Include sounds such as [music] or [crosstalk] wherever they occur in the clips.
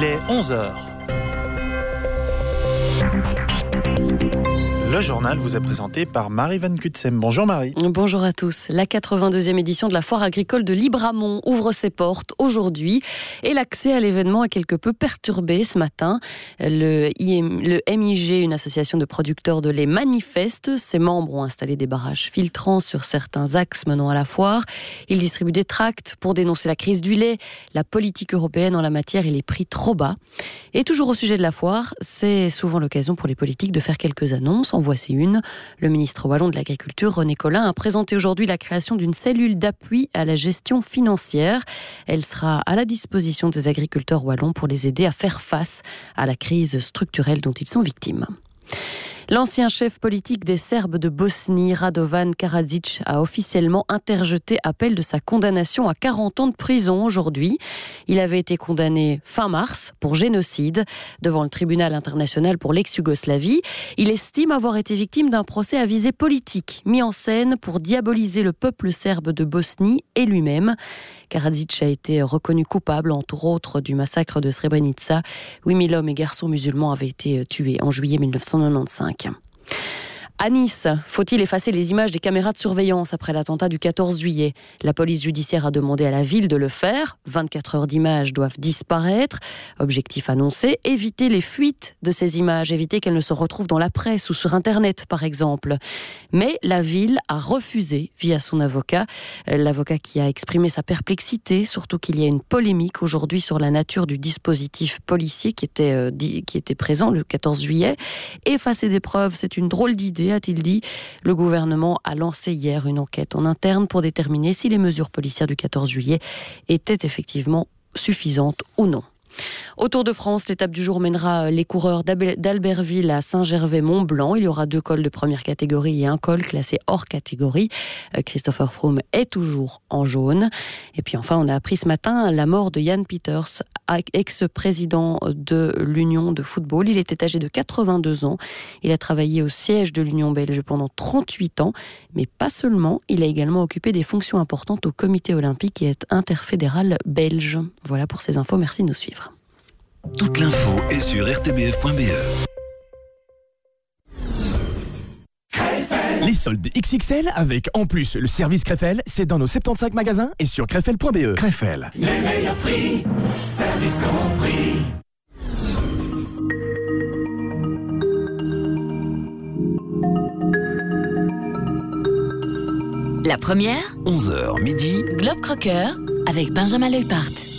Il est 11h. Le journal vous est présenté par Marie Van Kutsem. Bonjour Marie. Bonjour à tous. La 82e édition de la foire agricole de Libramont ouvre ses portes aujourd'hui et l'accès à l'événement est quelque peu perturbé ce matin. Le, MIG, une association de producteurs de lait, manifeste. Ses membres ont installé des barrages filtrants sur certains axes menant à la foire. Ils distribuent des tracts pour dénoncer la crise du lait, la politique européenne en la matière et les prix trop bas. Et toujours au sujet de la foire, c'est souvent l'occasion pour les politiques de faire quelques annonces voici une. Le ministre wallon de l'Agriculture, René Collin, a présenté aujourd'hui la création d'une cellule d'appui à la gestion financière. Elle sera à la disposition des agriculteurs wallons pour les aider à faire face à la crise structurelle dont ils sont victimes. L'ancien chef politique des Serbes de Bosnie, Radovan Karadzic, a officiellement interjeté appel de sa condamnation à 40 ans de prison aujourd'hui. Il avait été condamné fin mars pour génocide devant le tribunal international pour l'ex-Yougoslavie. Il estime avoir été victime d'un procès à visée politique, mis en scène pour diaboliser le peuple serbe de Bosnie et lui-même. Karadzic a été reconnu coupable, entre autres, du massacre de Srebrenica. 8000 hommes et garçons musulmans avaient été tués en juillet 1995. À Nice, faut-il effacer les images des caméras de surveillance après l'attentat du 14 juillet? La police judiciaire a demandé à la ville de le faire. 24 heures d'images doivent disparaître. Objectif annoncé, éviter les fuites de ces images, éviter qu'elles ne se retrouvent dans la presse ou sur Internet, par exemple. Mais la ville a refusé via son avocat. L'avocat qui a exprimé sa perplexité, surtout qu'il y a une polémique aujourd'hui sur la nature du dispositif policier qui était, euh, qui était présent le 14 juillet. Effacer des preuves, c'est une drôle d'idée a-t-il dit. Le gouvernement a lancé hier une enquête en interne pour déterminer si les mesures policières du 14 juillet étaient effectivement suffisantes ou non. Au Tour de France, l'étape du jour mènera les coureurs d'Albertville à Saint-Gervais-Mont-Blanc. Il y aura deux cols de première catégorie et un col classé hors catégorie. Euh, Christopher Froome est toujours en jaune. Et puis enfin, on a appris ce matin la mort de Jan Peters, ex-président de l'Union de football. Il était âgé de 82 ans. Il a travaillé au siège de l'Union belge pendant 38 ans, mais pas seulement. Il a également occupé des fonctions importantes au comité olympique et interfédéral belge. Voilà pour ces infos. Merci de nous suivre. Toute l'info est sur rtbf.be. Les soldes XXL avec en plus le service Crefel, c'est dans nos 75 magasins et sur crefel.be. Crefel. Les meilleurs prix, service compris. La première 11h midi. Globe Crocker avec Benjamin Leupart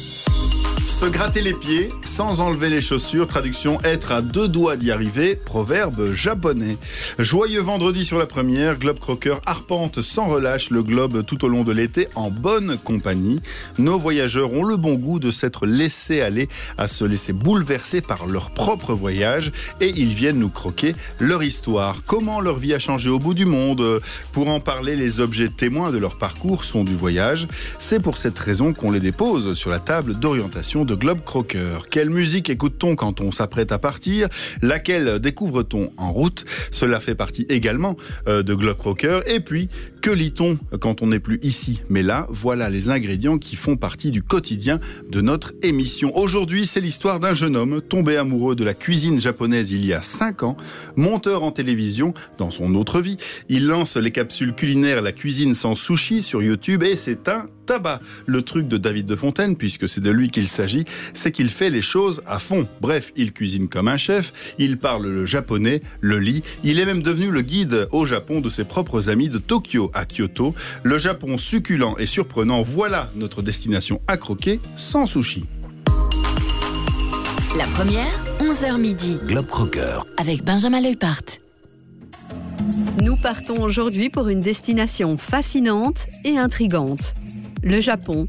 se gratter les pieds sans enlever les chaussures. Traduction être à deux doigts d'y arriver. Proverbe japonais. Joyeux vendredi sur la première. Globe Crocker arpente sans relâche le globe tout au long de l'été en bonne compagnie. Nos voyageurs ont le bon goût de s'être laissés aller, à se laisser bouleverser par leur propre voyage et ils viennent nous croquer leur histoire. Comment leur vie a changé au bout du monde? Pour en parler, les objets témoins de leur parcours sont du voyage. C'est pour cette raison qu'on les dépose sur la table d'orientation de Globe Crocker. Quelle musique écoute-t-on quand on s'apprête à partir? Laquelle découvre-t-on en route? Cela fait partie également euh, de Globe Crocker. Et puis, que lit-on quand on n'est plus ici? Mais là, voilà les ingrédients qui font partie du quotidien de notre émission. Aujourd'hui, c'est l'histoire d'un jeune homme tombé amoureux de la cuisine japonaise il y a 5 ans, monteur en télévision dans son autre vie. Il lance les capsules culinaires La cuisine sans sushi sur YouTube et c'est un tabac. Le truc de David de Fontaine, puisque c'est de lui qu'il s'agit, c'est qu'il fait les choses à fond. Bref, il cuisine comme un chef, il parle le japonais, le lit, il est même devenu le guide au Japon de ses propres amis de Tokyo à Kyoto. Le Japon succulent et surprenant, voilà notre destination à croquer sans sushi. La première, 11h midi. Globe Crocker. Avec Benjamin Leupart. Nous partons aujourd'hui pour une destination fascinante et intrigante le Japon.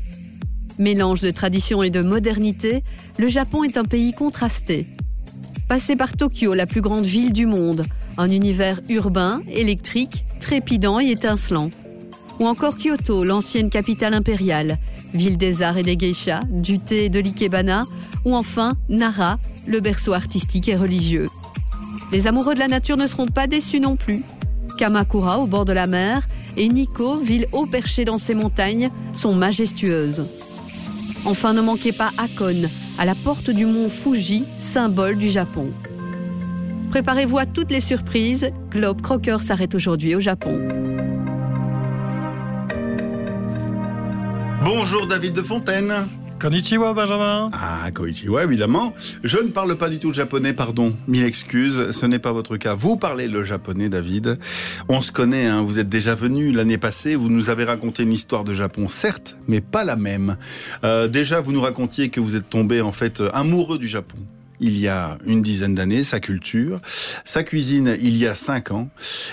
Mélange de tradition et de modernité, le Japon est un pays contrasté. Passé par Tokyo, la plus grande ville du monde, un univers urbain, électrique, trépidant et étincelant. Ou encore Kyoto, l'ancienne capitale impériale, ville des arts et des geishas, du thé et de l'ikebana, ou enfin Nara, le berceau artistique et religieux. Les amoureux de la nature ne seront pas déçus non plus. Kamakura, au bord de la mer, et Nikko, ville haut perchée dans ses montagnes, sont majestueuses. Enfin, ne manquez pas Hakone, à la porte du mont Fuji, symbole du Japon. Préparez-vous à toutes les surprises, Globe Crocker s'arrête aujourd'hui au Japon. Bonjour David de Fontaine. Konnichiwa Benjamin. Ah, konnichiwa évidemment. Je ne parle pas du tout le japonais, pardon. Mille excuses, ce n'est pas votre cas. Vous parlez le japonais, David. On se connaît, hein. vous êtes déjà venu l'année passée, vous nous avez raconté une histoire de Japon, certes, mais pas la même. Euh, déjà, vous nous racontiez que vous êtes tombé en fait amoureux du Japon il y a une dizaine d'années, sa culture, sa cuisine il y a cinq ans.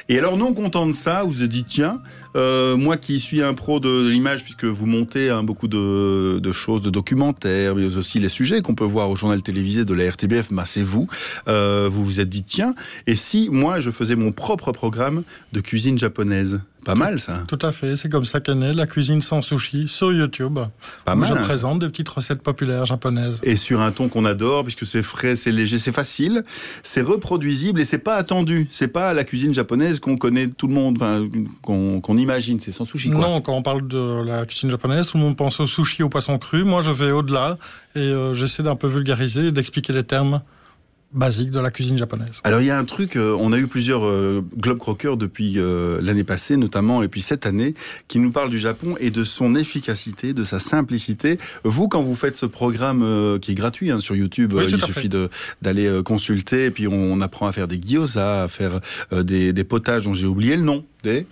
Et alors non content de ça, vous vous êtes dit tiens, euh, moi qui suis un pro de l'image, puisque vous montez hein, beaucoup de, de, choses, de documentaires, mais aussi les sujets qu'on peut voir au journal télévisé de la RTBF, bah, c'est vous. Euh, vous vous êtes dit, tiens, et si moi je faisais mon propre programme de cuisine japonaise? Pas mal ça. Tout à fait, c'est comme ça qu'est née la cuisine sans sushi sur YouTube. Pas où mal, je hein, présente des petites recettes populaires japonaises. Et sur un ton qu'on adore, puisque c'est frais, c'est léger, c'est facile, c'est reproduisible et c'est pas attendu. C'est pas la cuisine japonaise qu'on connaît tout le monde, qu'on qu'on imagine. C'est sans sushi. Quoi. Non, quand on parle de la cuisine japonaise, tout le monde pense au sushi, au poisson cru. Moi, je vais au-delà et euh, j'essaie d'un peu vulgariser et d'expliquer les termes basiques de la cuisine japonaise. Alors il y a un truc, euh, on a eu plusieurs euh, Globe Crockers depuis euh, l'année passée notamment et puis cette année qui nous parlent du Japon et de son efficacité, de sa simplicité. Vous quand vous faites ce programme qui est gratuit hein, sur YouTube, Oui, il suffit d'aller consulter et puis on, on apprend à faire des gyoza, à faire des, des potages dont j'ai oublié le nom. Des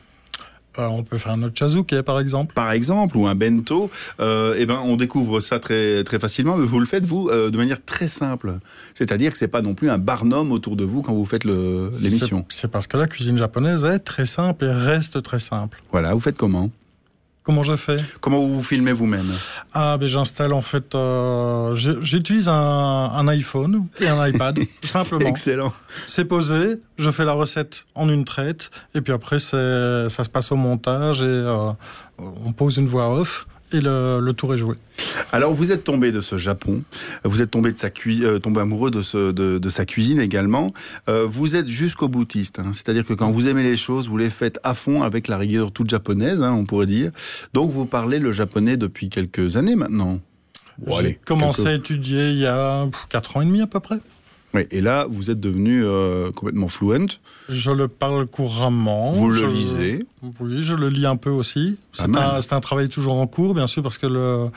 Euh, on peut faire un ochazuke, par exemple. par exemple, ou un bento, euh, eh ben, on découvre ça très, très facilement, mais vous le faites, vous, euh, de manière très simple. C'est-à-dire que c'est pas non plus un barnum autour de vous quand vous faites l'émission. C'est parce que la cuisine japonaise est très simple et reste très simple. Voilà, vous faites comment? Comment je fais? Comment vous vous filmez vous-même? Ah, ben j'installe en fait. euh, J'utilise un, un iPhone et un iPad, [laughs] tout simplement. excellent. C'est posé, je fais la recette en une traite, et puis après, c'est- ça se passe au montage et euh, on pose une voix off et le, le tour est joué. Alors, vous êtes tombé de ce Japon, vous êtes tombé de sa cui euh, tombé amoureux de, ce, de, de sa cuisine également. Euh, vous êtes jusqu'au boutiste, hein. c'est-à-dire que quand vous aimez les choses, vous les faites à fond avec la rigueur toute japonaise, hein, on pourrait dire. Donc, vous parlez le japonais depuis quelques années maintenant. Bon, J'ai commencé quelques- à étudier il y a 4 ans et demi à peu près. Oui, et là, vous êtes devenu euh, complètement fluent. Je le parle couramment. Vous le lisez. Oui, je le lis un peu aussi. C'est un, travail toujours en cours, bien sûr, parce que le,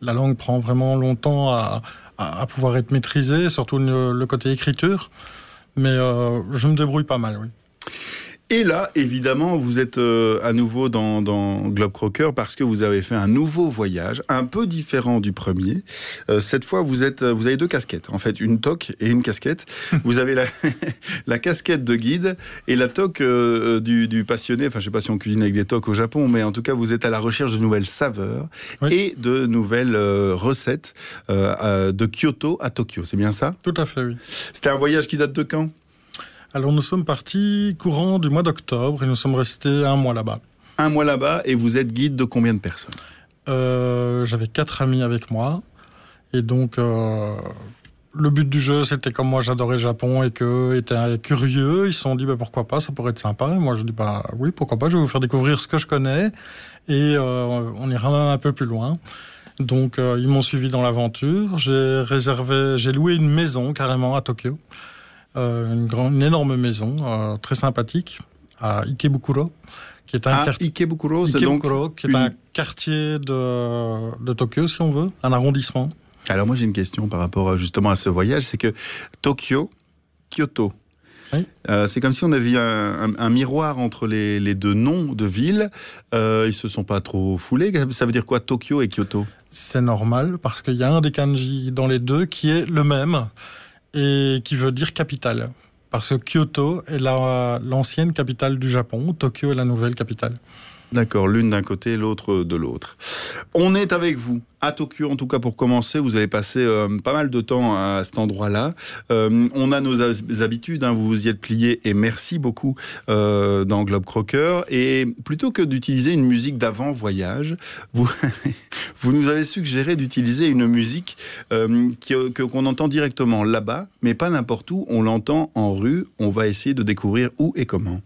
la langue prend vraiment longtemps à, à, à pouvoir être maîtrisée, surtout le, le côté écriture. Mais euh, je me débrouille pas mal, oui. Et là, évidemment, vous êtes euh, à nouveau dans, dans Globe Crocker parce que vous avez fait un nouveau voyage, un peu différent du premier. Euh, cette fois, vous êtes, vous avez deux casquettes. En fait, une toque et une casquette. [laughs] vous avez la, [laughs] la casquette de guide et la toque euh, du, du passionné. Enfin, je sais pas si on cuisine avec des toques au Japon, mais en tout cas, vous êtes à la recherche de nouvelles saveurs Oui. et de nouvelles euh, recettes euh, euh, de Kyoto à Tokyo. C'est bien ça? Tout à fait, oui. C'était un voyage qui date de quand? Alors nous sommes partis courant du mois d'octobre et nous sommes restés un mois là-bas. Un mois là-bas et vous êtes guide de combien de personnes? Euh, J'avais quatre amis avec moi et donc euh, le but du jeu c'était comme moi j'adorais le Japon et qu'eux étaient curieux, ils se sont dit bah, pourquoi pas, ça pourrait être sympa. Et moi je dis bah oui pourquoi pas, je vais vous faire découvrir ce que je connais et euh, on ira même un peu plus loin. Donc ils m'ont suivi dans l'aventure. J'ai réservé, j'ai loué une maison carrément à Tokyo, une grande, une énorme maison euh, très sympathique à Ikebukuro, qui est un Ah, quartier. Ikebukuro, donc Ikebukuro, qui est une- un quartier de, de Tokyo, si on veut, un arrondissement. Alors moi j'ai une question par rapport euh, justement à ce voyage, c'est que Tokyo, Kyoto, Oui. euh, c'est comme si on avait un, un- un miroir entre les, les deux noms de villes. Euh, ils se sont pas trop foulés. Ça veut dire quoi Tokyo et Kyoto? C'est normal parce qu'il y a un des kanji dans les deux qui est le même et qui veut dire capitale. Parce que Kyoto est la- l'ancienne capitale du Japon, Tokyo est la nouvelle capitale. D'accord, l'une d'un côté, l'autre de l'autre. On est avec vous à Tokyo, en tout cas pour commencer. Vous avez passé euh, pas mal de temps à cet endroit-là. Euh, on a nos hab- habitudes, hein, vous vous y êtes plié et merci beaucoup euh, dans Globe Crocker. Et plutôt que d'utiliser une musique d'avant-voyage, vous, [laughs] vous nous avez suggéré d'utiliser une musique qu'on entend directement là-bas, mais pas n'importe où. On l'entend en rue. On va essayer de découvrir où et comment.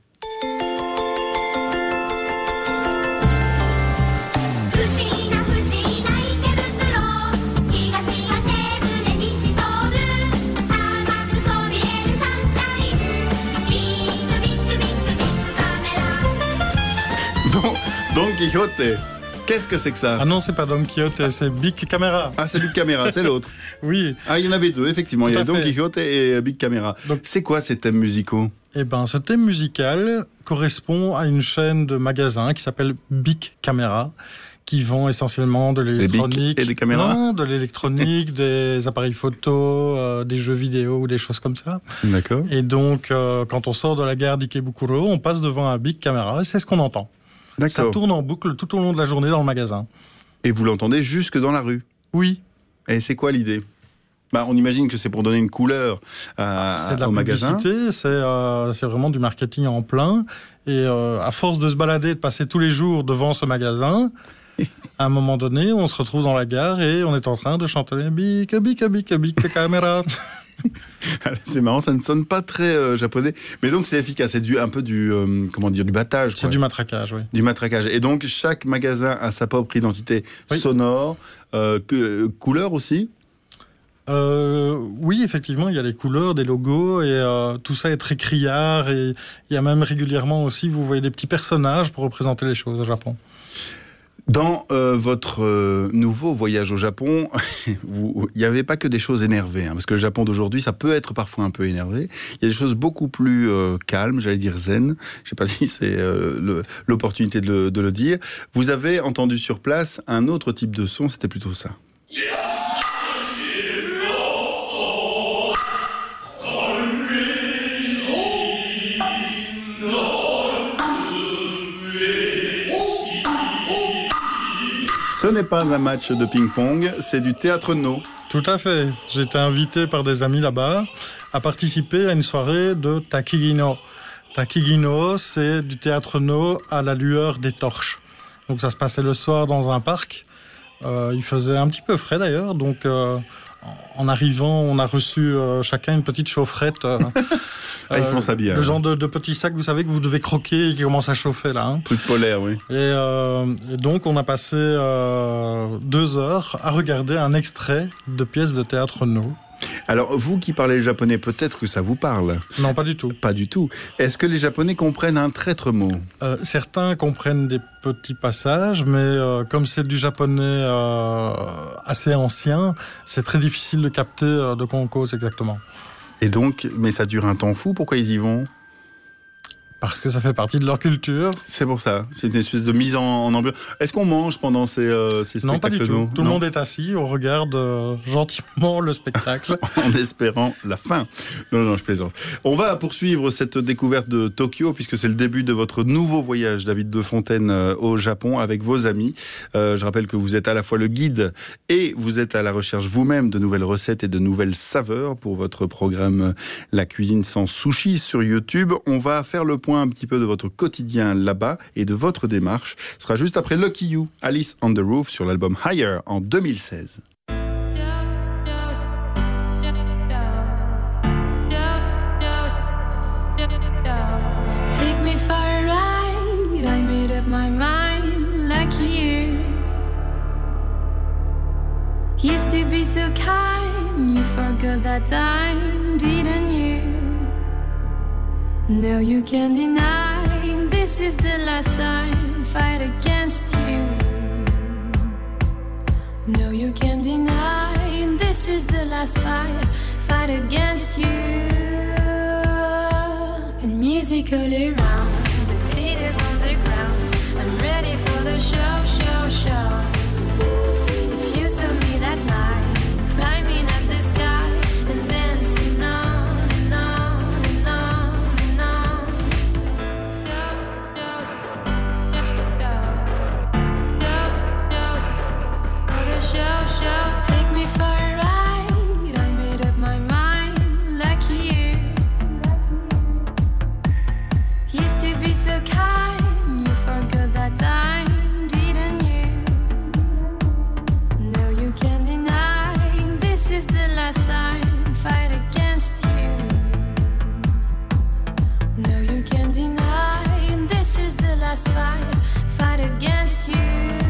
Qu'est-ce que c'est que ça Ah non, c'est pas Don Quixote, c'est Big Camera. Ah, c'est Big Camera, c'est l'autre. [laughs] Oui. Ah, il y en avait deux, effectivement. Tout il y a Don. Quixote et Big Camera. Donc- c'est quoi ces thèmes musicaux? Eh ben, ce thème musical correspond à une chaîne de magasins qui s'appelle Big Camera, qui vend essentiellement de l'électronique. et des caméras Non, de l'électronique, [laughs] des appareils photo, euh, des jeux vidéo ou des choses comme ça. D'accord. Et donc, euh, quand on sort de la gare d'Ikebukuro, on passe devant un Big Camera et c'est ce qu'on entend. Ça tourne en boucle tout au long de la journée dans le magasin. Et vous l'entendez jusque dans la rue Oui, Et c'est quoi l'idée? Bah, On imagine que c'est pour donner une couleur à, c'est de la au publicité, c'est euh, vraiment du marketing en plein. Et euh, à force de se balader, de passer tous les jours devant ce magasin, [laughs] à un moment donné, on se retrouve dans la gare et on est en train de chanter Bic, bic, bic, bic, caméra. [laughs] c'est marrant, ça ne sonne pas très euh, japonais. Mais donc c'est efficace, c'est du, un peu du, euh, comment dire, du battage. C'est du matraquage, oui. Du matraquage. Et donc, chaque magasin a sa propre identité Oui. sonore, euh, que- couleur aussi? Oui, effectivement, il y a les couleurs, des logos et tout ça est très criard. Et il y a même régulièrement aussi, vous voyez des petits personnages pour représenter les choses au Japon. Dans euh, votre euh, nouveau voyage au Japon, [laughs] il n'y avait pas que des choses énervées, hein, parce que le Japon d'aujourd'hui, ça peut être parfois un peu énervé. Il y a des choses beaucoup plus euh, calmes, j'allais dire zen. Je ne sais pas [laughs] si c'est euh, l'opportunité de, de le dire. Vous avez entendu sur place un autre type de son, c'était plutôt ça. Ce n'est pas un match de ping-pong, c'est du théâtre no. Tout à fait. Été invité par des amis là-bas à participer à une soirée de Takigino. Takigino, c'est du théâtre no à la lueur des torches. Donc ça se passait le soir dans un parc. Euh, il faisait un petit peu frais d'ailleurs, donc euh, en arrivant, on a reçu euh, chacun une petite chaufferette. euh, [laughs] Ah, ils euh, font ça bien. Le genre de, de petit sac, vous savez, que vous devez croquer et qui commence à chauffer là. hein. Truc polaire, oui. Et, euh, et donc, on a passé euh, deux heures à regarder un extrait de pièces de théâtre no. Alors, vous qui parlez le japonais, peut-être que ça vous parle. Non, pas du tout. Pas du tout. Est-ce que les Japonais comprennent un traître mot? Euh, certains comprennent des petits passages, mais euh, comme c'est du japonais euh, assez ancien, c'est très difficile de capter de quoi on cause exactement. Et donc, mais ça dure un temps fou, pourquoi ils y vont? Parce que ça fait partie de leur culture. C'est pour ça, c'est une espèce de mise en, en ambiance. Est-ce qu'on mange pendant ces, euh, ces Non, pas spectacles du tout. Tout le monde est assis, on regarde euh, gentiment le spectacle. [laughs] En espérant la fin. Non, non, je plaisante. On va poursuivre cette découverte de Tokyo, puisque c'est le début de votre nouveau voyage, David de Fontaine, euh, au Japon, avec vos amis. Euh, je rappelle que vous êtes à la fois le guide et vous êtes à la recherche vous-même de nouvelles recettes et de nouvelles saveurs pour votre programme La cuisine sans sushi sur YouTube. On va faire le point un petit peu de votre quotidien là-bas et de votre démarche. Sera juste après Lucky You, Alice on the Roof sur l'album Higher en 2016. Take me for a ride. I made up my mind, lucky you. Used to be so kind, you forgot that? No, you can't deny this is the last time. Fight against you. No, you can't deny this is the last fight. Fight against you. And music all around, the glitters on the ground. I'm ready for the show, show, show. last fight, fight against you.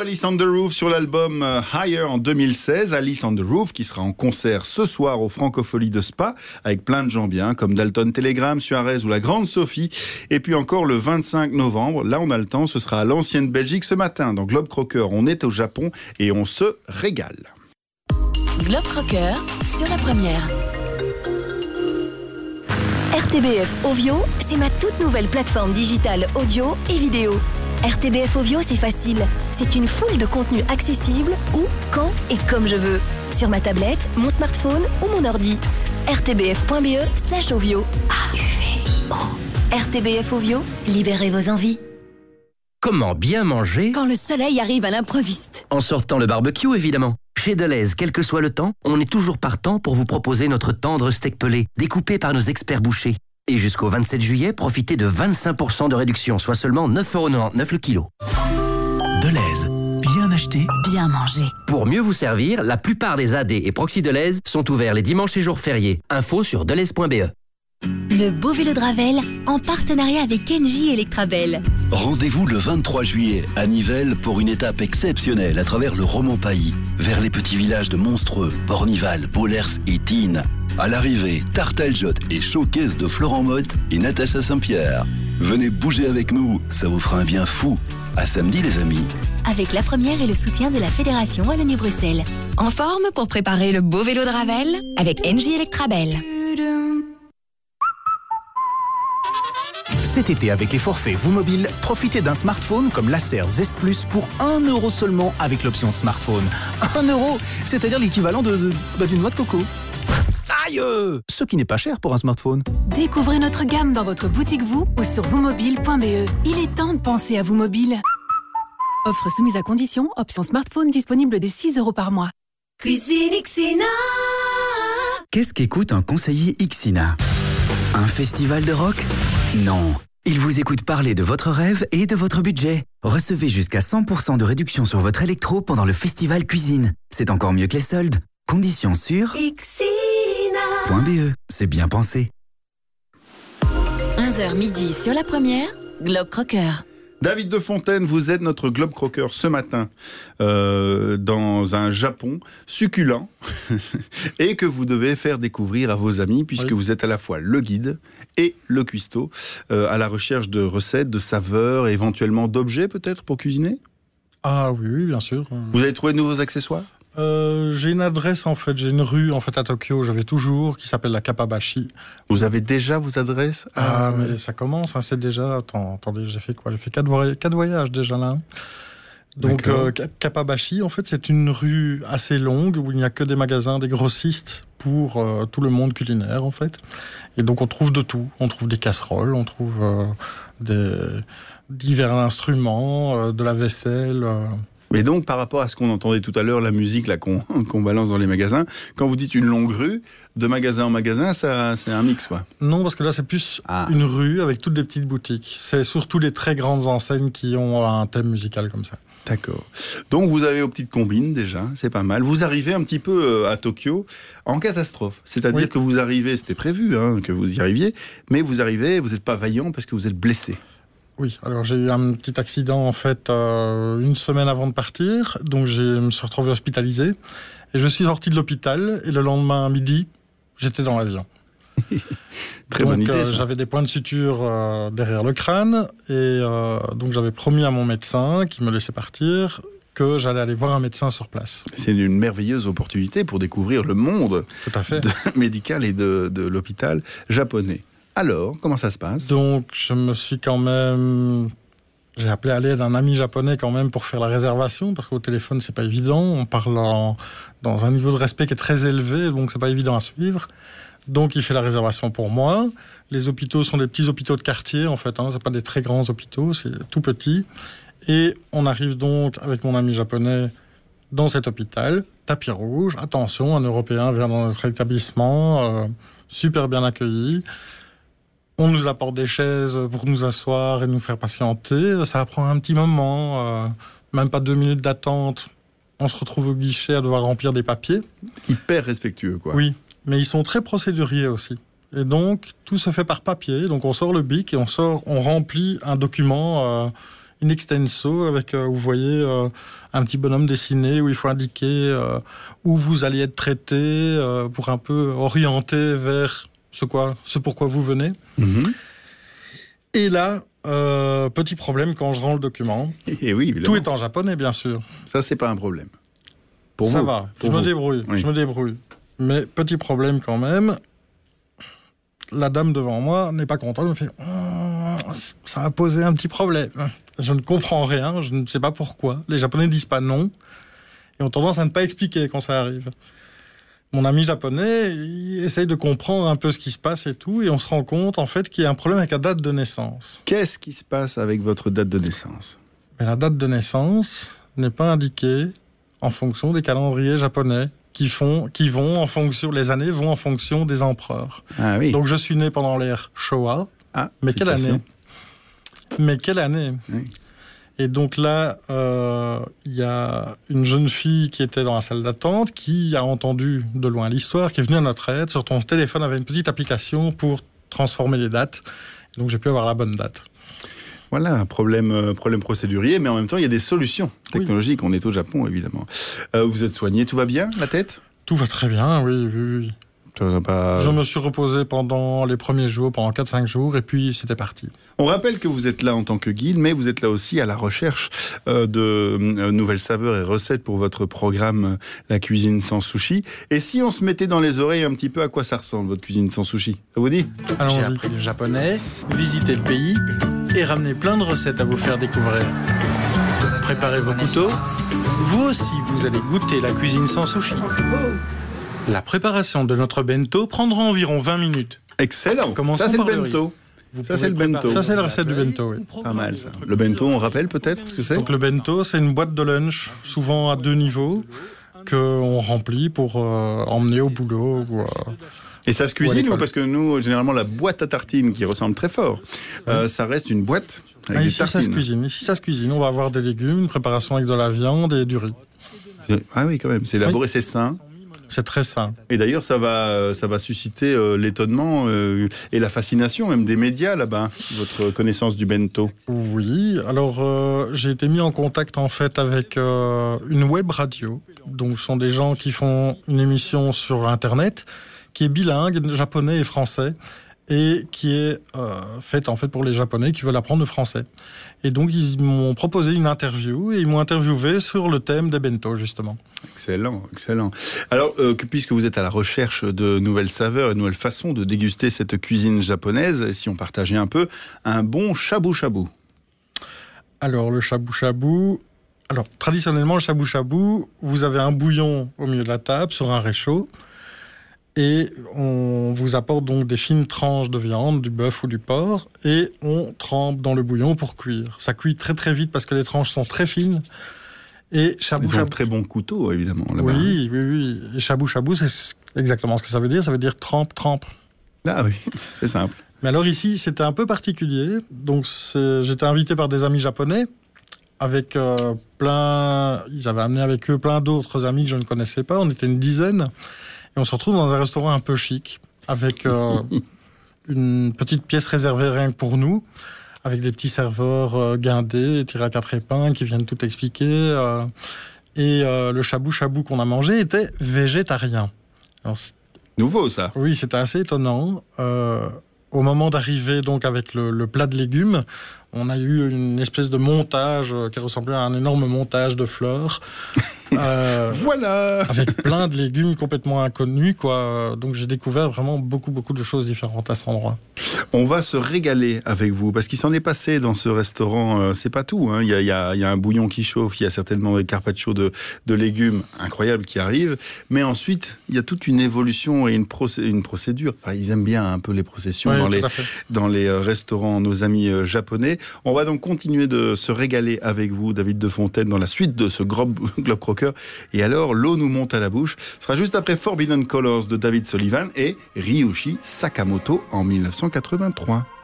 Alice on the Roof sur l'album euh, Higher en 2016. Alice on the Roof qui sera en concert ce soir au Francofolie de Spa avec plein de gens bien comme Dalton Telegram, Suarez ou la Grande Sophie. Et puis encore le 25 novembre, là on a le temps, ce sera à l'ancienne Belgique ce matin. Dans Globe Crocker, on est au Japon et on se régale. Globe Crocker sur la première. RTBF Ovio, c'est ma toute nouvelle plateforme digitale audio et vidéo. RTBF Ovio, c'est facile. C'est une foule de contenus accessibles où, quand et comme je veux. Sur ma tablette, mon smartphone ou mon ordi. rtbf.be slash Ovio. A-U-V-I-O. RTBF Ovio, libérez vos envies. Comment bien manger Quand le soleil arrive à l'improviste. En sortant le barbecue, évidemment. Chez Deleuze, quel que soit le temps, on est toujours partant pour vous proposer notre tendre steak pelé, découpé par nos experts bouchers. Et jusqu'au 27 juillet, profitez de 25% de réduction, soit seulement 9,99€ le kilo. Deleuze, bien acheté. Bien manger. Pour mieux vous servir, la plupart des AD et Proxy Deleuze sont ouverts les dimanches et jours fériés. Info sur deleuze.be. Le beau vélo de Ravel, en partenariat avec Engie Electrabel. Rendez-vous le 23 juillet à Nivelles pour une étape exceptionnelle à travers le roman Pays, vers les petits villages de Monstreux, Bornival, Bollers et Tine. À l'arrivée, Tartaljot et Showcase de Florent Motte et Natacha Saint-Pierre. Venez bouger avec nous, ça vous fera un bien fou. À samedi les amis. Avec la première et le soutien de la Fédération Wallonie-Bruxelles. En forme pour préparer le beau vélo de Ravel avec Engie Electrabel. Cet été, avec les forfaits Vous Mobile, profitez d'un smartphone comme l'Acer Zest Plus pour 1 euro seulement avec l'option smartphone. 1 euro C'est-à-dire l'équivalent de, de- bah, d'une noix de coco. Aïe Ce qui n'est pas cher pour un smartphone. Découvrez notre gamme dans votre boutique vous ou sur vousmobile.be. Il est temps de penser à vous mobile. Offre soumise à condition, option smartphone disponible dès 6 euros par mois. Cuisine Xina. Qu'est-ce qu'écoute un conseiller Ixina? Un festival de rock? Non. Il vous écoute parler de votre rêve et de votre budget. Recevez jusqu'à 100% de réduction sur votre électro pendant le festival cuisine. C'est encore mieux que les soldes. Conditions sur Xina. .be. C'est bien pensé. 11h midi sur la première. Globe Crocker. David de Fontaine, vous êtes notre globe croqueur ce matin euh, dans un Japon succulent [laughs] et que vous devez faire découvrir à vos amis puisque Oui. vous êtes à la fois le guide et le cuistot euh, à la recherche de recettes, de saveurs, éventuellement d'objets peut-être pour cuisiner? Ah oui, oui, bien sûr. Vous avez trouvé de nouveaux accessoires? Euh, j'ai une adresse en fait, j'ai une rue en fait à Tokyo, j'avais toujours, qui s'appelle la Kapabashi. Vous avez déjà vos adresses Ah, mais ça commence, hein, c'est déjà. Attends, attendez, j'ai fait quoi? J'ai fait quatre, voy- quatre voyages déjà là. Donc, euh, Ka- Kapabashi, en fait, c'est une rue assez longue où il n'y a que des magasins, des grossistes pour euh, tout le monde culinaire, en fait. Et donc, on trouve de tout. On trouve des casseroles, on trouve euh, des divers instruments, de la vaisselle. Mais donc, par rapport à ce qu'on entendait tout à l'heure, la musique là [laughs] qu'on balance dans les magasins, quand vous dites une longue rue, de magasin en magasin, ça, c'est un mix, quoi. Non, parce que là, c'est plus Ah. une rue avec toutes des petites boutiques. C'est surtout les très grandes enseignes qui ont un thème musical comme ça. D'accord. Donc vous avez vos petites combines déjà, c'est pas mal. Vous arrivez un petit peu euh, à Tokyo en catastrophe. C'est-à-dire Oui. que vous arrivez, c'était prévu hein, que vous y arriviez, mais vous arrivez, vous n'êtes pas vaillant parce que vous êtes blessé. Oui, alors j'ai eu un petit accident en fait euh, une semaine avant de partir, donc je me suis retrouvé hospitalisé et je suis sorti de l'hôpital et le lendemain à midi, j'étais dans l'avion. [laughs] Très donc bonne idée, euh, j'avais des points de suture euh, derrière le crâne et euh, donc j'avais promis à mon médecin qui me laissait partir que j'allais aller voir un médecin sur place. C'est une merveilleuse opportunité pour découvrir le monde Tout à fait. [laughs] de- médical et de, de l'hôpital japonais. Alors, comment ça se passe? Donc je me suis quand même j'ai appelé à l'aide un ami japonais quand même pour faire la réservation, parce qu'au téléphone, c'est pas évident. On parle dans un niveau de respect qui est très élevé, donc c'est pas évident à suivre. Donc il fait la réservation pour moi. Les hôpitaux sont des petits hôpitaux de quartier, en fait. Hein, c'est pas des très grands hôpitaux, c'est tout petit. Et on arrive donc avec mon ami japonais dans cet hôpital, tapis rouge. Attention, un Européen vient dans notre établissement, euh, super bien accueilli. On nous apporte des chaises pour nous asseoir et nous faire patienter. Ça prend un petit moment, euh, même pas deux minutes d'attente. On se retrouve au guichet à devoir remplir des papiers. Hyper respectueux, quoi. Oui, mais ils sont très procéduriers aussi. Et donc, tout se fait par papier. Donc, on sort le bic et on sort, on remplit un document euh, in extenso avec, euh, vous voyez, euh, un petit bonhomme dessiné où il faut indiquer où vous allez être traité pour un peu orienter vers ce, quoi, ce pourquoi vous venez. Mhm. Et là, euh, petit problème quand je rends le document. [laughs] Et oui, Tout est en japonais, bien sûr. Ça, c'est pas un problème. Pour ça vous, va, pour je me débrouille, Oui. je me débrouille. Mais petit problème quand même, la dame devant moi n'est pas contente, elle me fait Hum, ça a posé un petit problème. Je ne comprends rien, je ne sais pas pourquoi. Les Japonais disent pas non et ont tendance à ne pas expliquer quand ça arrive. Mon ami japonais, il essaye de comprendre un peu ce qui se passe et tout, et on se rend compte en fait qu'il y a un problème avec la date de naissance. Qu'est-ce qui se passe avec votre date de naissance? Mais la date de naissance n'est pas indiquée en fonction des calendriers japonais qui font, qui vont en fonction, les années vont en fonction des empereurs. Ah oui. Donc je suis né pendant l'ère Showa. Ah, mais quelle année? Mais quelle année? Et donc là, euh, il y a une jeune fille qui était dans la salle d'attente, qui a entendu de loin l'histoire, qui est venue à notre aide. Sur ton téléphone, avait une petite application pour transformer les dates. Et donc j'ai pu avoir la bonne date. Voilà, un problème, euh, problème procédurier, mais en même temps, il y a des solutions technologiques. On est au Japon, évidemment. Euh, vous êtes soigné, tout va bien, la tête? Tout va très bien, oui, oui, oui. Pas- Je me suis reposé pendant les premiers jours, pendant 4-5 jours, et puis c'était parti. On rappelle que vous êtes là en tant que guide, mais vous êtes là aussi à la recherche euh, de euh, nouvelles saveurs et recettes pour votre programme euh, La cuisine sans sushi. Et si on se mettait dans les oreilles un petit peu à quoi ça ressemble, votre cuisine sans sushi? Ça vous dit? J'ai appris le japonais, visité le pays et ramené plein de recettes à vous faire découvrir. Préparez vos couteaux. Vous aussi, vous allez goûter la cuisine sans sushi. La préparation de notre bento prendra environ 20 minutes. Excellent. Commençons Ça, c'est le bento. Vous Ça, c'est le bento. Ça, c'est la recette du bento, oui. Pas mal, ça. Le bento, on rappelle peut-être ce que c'est Donc le bento, c'est une boîte de lunch, souvent à deux niveaux, qu'on remplit pour euh, emmener au boulot. Ou, euh, Et ça se cuisine ou parce que nous, généralement, la boîte à tartines qui ressemble très fort, euh, ça reste une boîte avec Ah, des ici, ça se cuisine. Ici, ça se cuisine. On va avoir des légumes, une préparation avec de la viande et du riz. Ah oui, quand même. C'est élaboré, c'est sain. C'est très sain. Et d'ailleurs, ça va, ça va susciter euh, l'étonnement euh, et la fascination même des médias là-bas, votre connaissance du bento. Oui, alors euh, j'ai été mis en contact en fait avec une web radio. Donc ce sont des gens qui font une émission sur Internet qui est bilingue, japonais et français, et qui est euh, faite en fait pour les Japonais qui veulent apprendre le français. Et donc ils m'ont proposé une interview et ils m'ont interviewé sur le thème des bento justement. Excellent, excellent. Alors, euh, que- puisque vous êtes à la recherche de nouvelles saveurs et de nouvelles façons de déguster cette cuisine japonaise, si on partageait un peu un bon shabu-shabu. Alors le shabu shabu. Alors traditionnellement le shabu shabu, vous avez un bouillon au milieu de la table sur un réchaud et on vous apporte donc des fines tranches de viande, du bœuf ou du porc et on trempe dans le bouillon pour cuire. Ça cuit très très vite parce que les tranches sont très fines. Et shabu Ils ont un très bon couteau, évidemment, là-bas. Oui, oui, oui. Et shabu shabu, c'est exactement ce que ça veut dire. Ça veut dire trempe, trempe. Ah oui, [laughs] c'est simple. Mais alors ici, c'était un peu particulier. Donc c'est- j'étais invité par des amis japonais avec euh, plein. Ils avaient amené avec eux plein d'autres amis que je ne connaissais pas. On était une dizaine et on se retrouve dans un restaurant un peu chic avec euh, [laughs] une petite pièce réservée rien que pour nous. Avec des petits serveurs euh, guindés, tirés à quatre épingles, qui viennent tout expliquer. euh, et euh, le shabu shabu qu'on a mangé était végétarien. Alors, Nouveau, ça. oui, c'était assez étonnant. Au moment d'arriver donc avec le, le plat de légumes, on a eu une espèce de montage qui ressemblait à un énorme montage de fleurs. [laughs] Euh, voilà Avec plein de légumes complètement inconnus, quoi. Donc j'ai découvert vraiment beaucoup, beaucoup de choses différentes à cet endroit. On va se régaler avec vous parce qu'il s'en est passé dans ce restaurant. euh, c'est pas tout. hein. Il y, a, il y a- il y a un bouillon qui chauffe, il y a certainement des carpaccio de, de légumes incroyables qui arrivent. Mais ensuite, il y a toute une évolution et une, procé- une procédure. Enfin, ils aiment bien un peu les processions Oui, dans, les, dans euh, restaurants, nos amis japonais. On va donc continuer de se régaler avec vous, David de Fontaine, dans la suite de ce Globe, [laughs] Globe Et alors, l'eau nous monte à la bouche. Ce sera juste après Forbidden Colors de David Sullivan et Ryushi Sakamoto en 1983.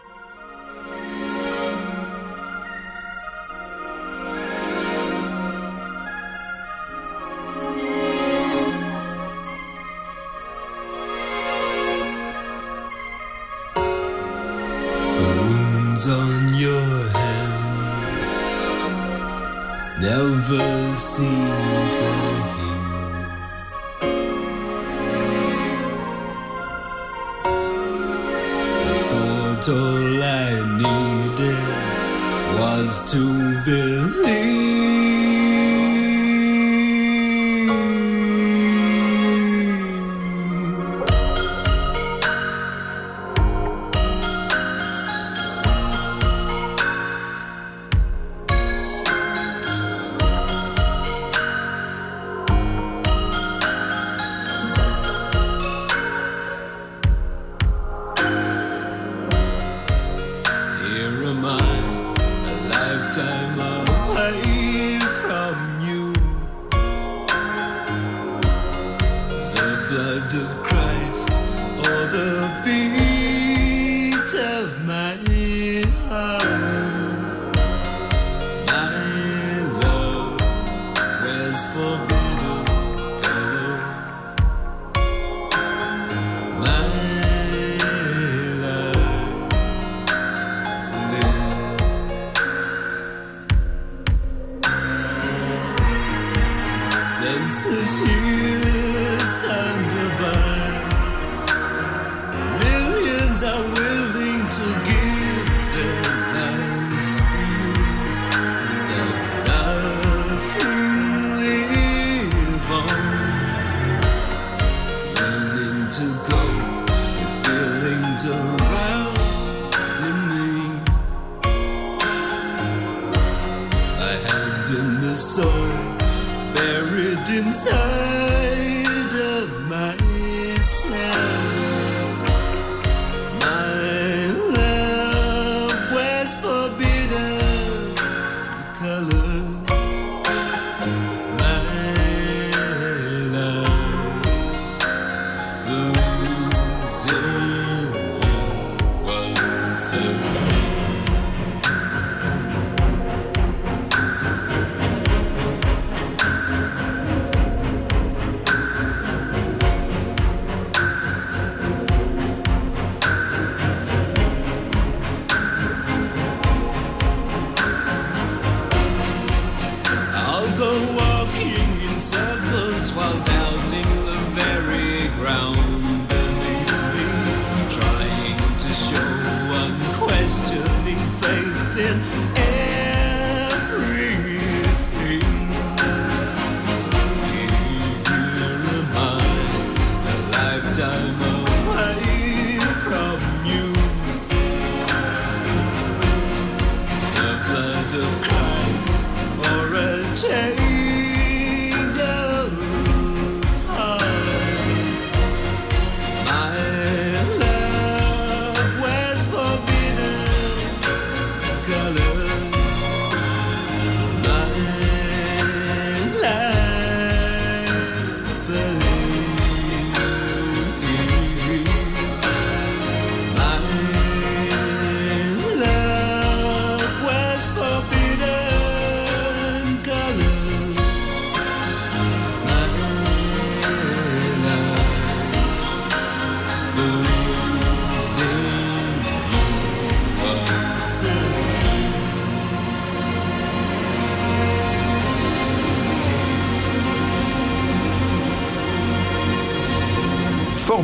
Never seem to heal. I thought all I needed was to believe. Inside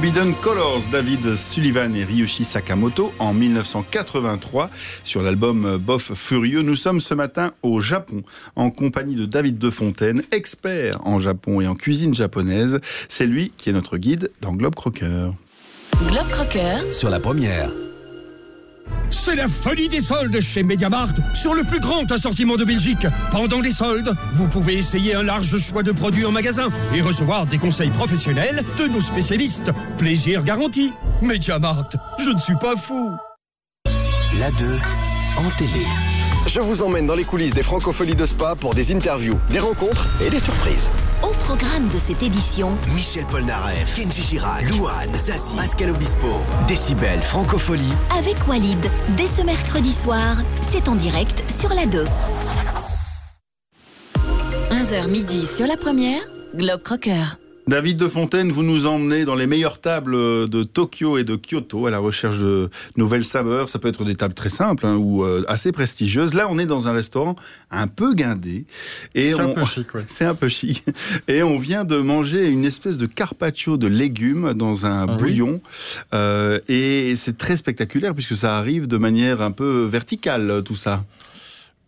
Forbidden Colors, David Sullivan et Ryushi Sakamoto en 1983 sur l'album Bof Furieux. Nous sommes ce matin au Japon en compagnie de David de Fontaine, expert en Japon et en cuisine japonaise. C'est lui qui est notre guide dans Globe Crocker. Globe Crocker Sur la première. C'est la folie des soldes chez Mediamart sur le plus grand assortiment de Belgique. Pendant les soldes, vous pouvez essayer un large choix de produits en magasin et recevoir des conseils professionnels de nos spécialistes. Plaisir garanti. Mediamart, je ne suis pas fou. La 2 en télé. Je vous emmène dans les coulisses des Francopholies de Spa pour des interviews, des rencontres et des surprises. Au programme de cette édition, Michel Polnareff, Kenji Girac, Louane, Zazie, Pascal Obispo, Décibel, Francopholie. avec Walid, dès ce mercredi soir, c'est en direct sur la 2. 11h midi sur la première, Globe Crocker. David de Fontaine, vous nous emmenez dans les meilleures tables de Tokyo et de Kyoto à la recherche de nouvelles saveurs. Ça peut être des tables très simples hein, ou euh, assez prestigieuses. Là, on est dans un restaurant un peu guindé. et C'est un on- peu chic, ouais. [laughs] C'est un peu chic. Et on vient de manger une espèce de carpaccio de légumes dans un Ah oui. bouillon. Euh, et c'est très spectaculaire puisque ça arrive de manière un peu verticale, tout ça.